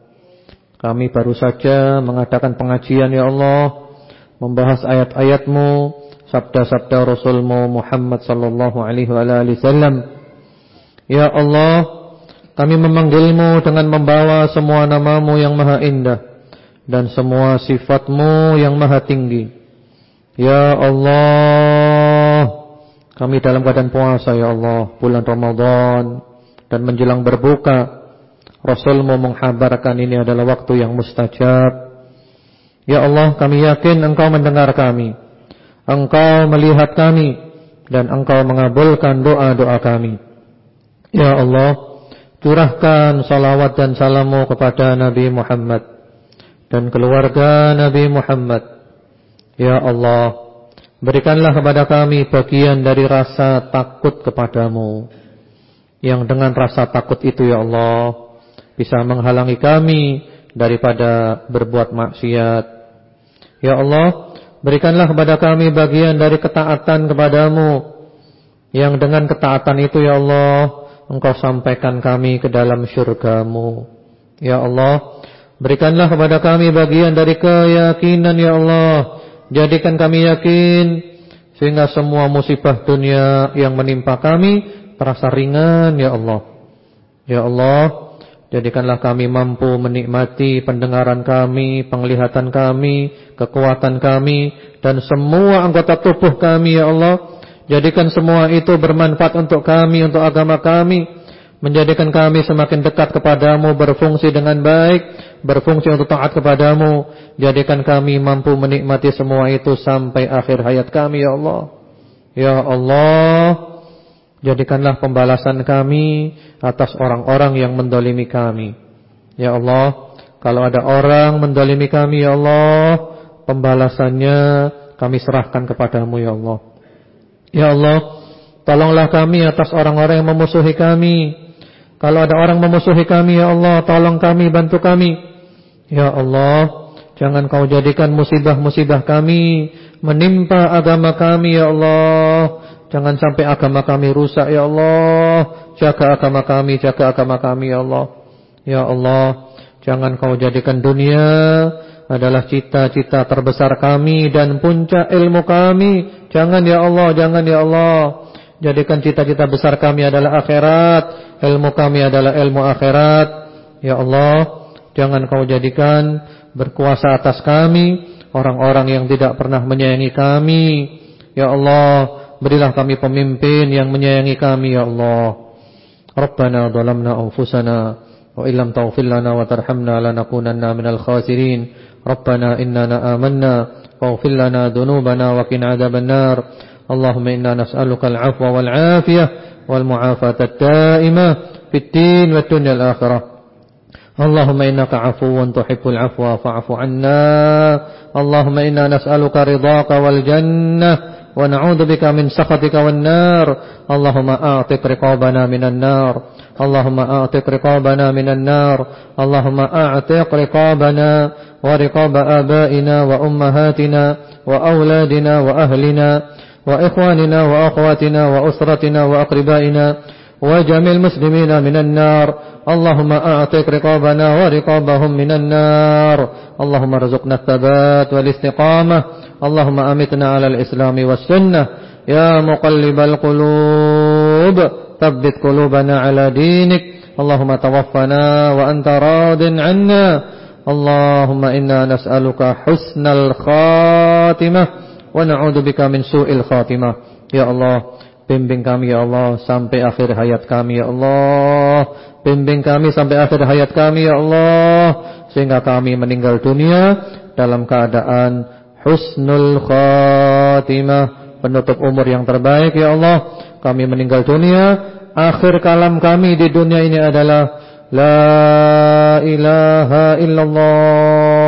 Kami baru saja mengadakan pengajian ya Allah, membahas ayat-ayatmu, sabda-sabda Rasulmu Muhammad sallallahu alaihi wasallam. Ya Allah, kami memanggilmu dengan membawa semua namamu yang maha indah dan semua sifatmu yang maha tinggi. Ya Allah, kami dalam keadaan puasa ya Allah Bulan Ramadan. Dan menjelang berbuka Rasulmu menghabarkan ini adalah waktu yang mustajab. Ya Allah kami yakin engkau mendengar kami. Engkau melihat kami. Dan engkau mengabulkan doa-doa kami. Ya Allah Curahkan salawat dan salamu kepada Nabi Muhammad. Dan keluarga Nabi Muhammad. Ya Allah Berikanlah kepada kami bagian dari rasa takut kepadamu Yang dengan rasa takut itu ya Allah bisa menghalangi kami daripada berbuat maksiat. Ya Allah, berikanlah kepada kami bagian dari ketaatan kepadamu. Yang dengan ketaatan itu ya Allah, Engkau sampaikan kami ke dalam syurgamu. Ya Allah, berikanlah kepada kami bagian dari keyakinan ya Allah. Jadikan kami yakin sehingga semua musibah dunia yang menimpa kami terasa ringan ya Allah. Ya Allah, Jadikanlah kami mampu menikmati pendengaran kami, penglihatan kami, kekuatan kami dan semua anggota tubuh kami ya Allah. Jadikan semua itu bermanfaat untuk kami, untuk agama kami. Menjadikan kami semakin dekat kepadamu, berfungsi dengan baik, berfungsi untuk taat kepadamu. Jadikan kami mampu menikmati semua itu sampai akhir hayat kami ya Allah. Ya Allah. Jadikanlah pembalasan kami atas orang-orang yang mendolimi kami. Ya Allah, kalau ada orang mendolimi kami, Ya Allah, pembalasannya kami serahkan kepadamu, Ya Allah. Ya Allah, tolonglah kami atas orang-orang yang memusuhi kami. Kalau ada orang memusuhi kami, Ya Allah, tolong kami, bantu kami. Ya Allah, jangan kau jadikan musibah-musibah kami menimpa agama kami, Ya Allah. Jangan sampai agama kami rusak ya Allah. Jaga agama kami, jaga agama kami ya Allah. Ya Allah, jangan kau jadikan dunia adalah cita-cita terbesar kami dan puncak ilmu kami. Jangan ya Allah, jangan ya Allah. Jadikan cita-cita besar kami adalah akhirat, ilmu kami adalah ilmu akhirat. Ya Allah, jangan kau jadikan berkuasa atas kami orang-orang yang tidak pernah menyayangi kami. Ya Allah, berilah kami pemimpin yang menyayangi kami ya Allah. Rabbana zalamna anfusana wa illam taghfir lana wa tarhamna lanakunanna minal khasirin. Rabbana innana amanna faghfir lana dhunubana wa qina al-'afwa wal 'afiyah wal mu'afata ad-da'imah fid din wad dunya al-akhirah. اللهم إنك عفو تحب العفو فاعف عنا. اللهم إنا نسألك رضاك والجنة ونعوذ بك من سخطك والنار. اللهم أعتق رقابنا من النار. اللهم أعتق رقابنا من النار. اللهم أعتق رقابنا ورقاب آبائنا وأمهاتنا وأولادنا وأهلنا. وإخواننا وأخواتنا وأسرتنا وأقربائنا وجميع المسلمين من النار. اللهم أعتق رقابنا ورقابهم من النار. اللهم ارزقنا الثبات والاستقامة. اللهم أمتنا على الإسلام والسنة. يا مقلب القلوب ثبت قلوبنا على دينك. اللهم توفنا وأنت راض عنا. اللهم إنا نسألك حسن الخاتمة. wa na'udzubika min su'il khatimah. Ya Allah, Bimbing kami ya Allah sampai akhir hayat kami ya Allah. Bimbing kami sampai akhir hayat kami ya Allah sehingga kami meninggal dunia dalam keadaan husnul khatimah, penutup umur yang terbaik ya Allah. Kami meninggal dunia, akhir kalam kami di dunia ini adalah la ilaha illallah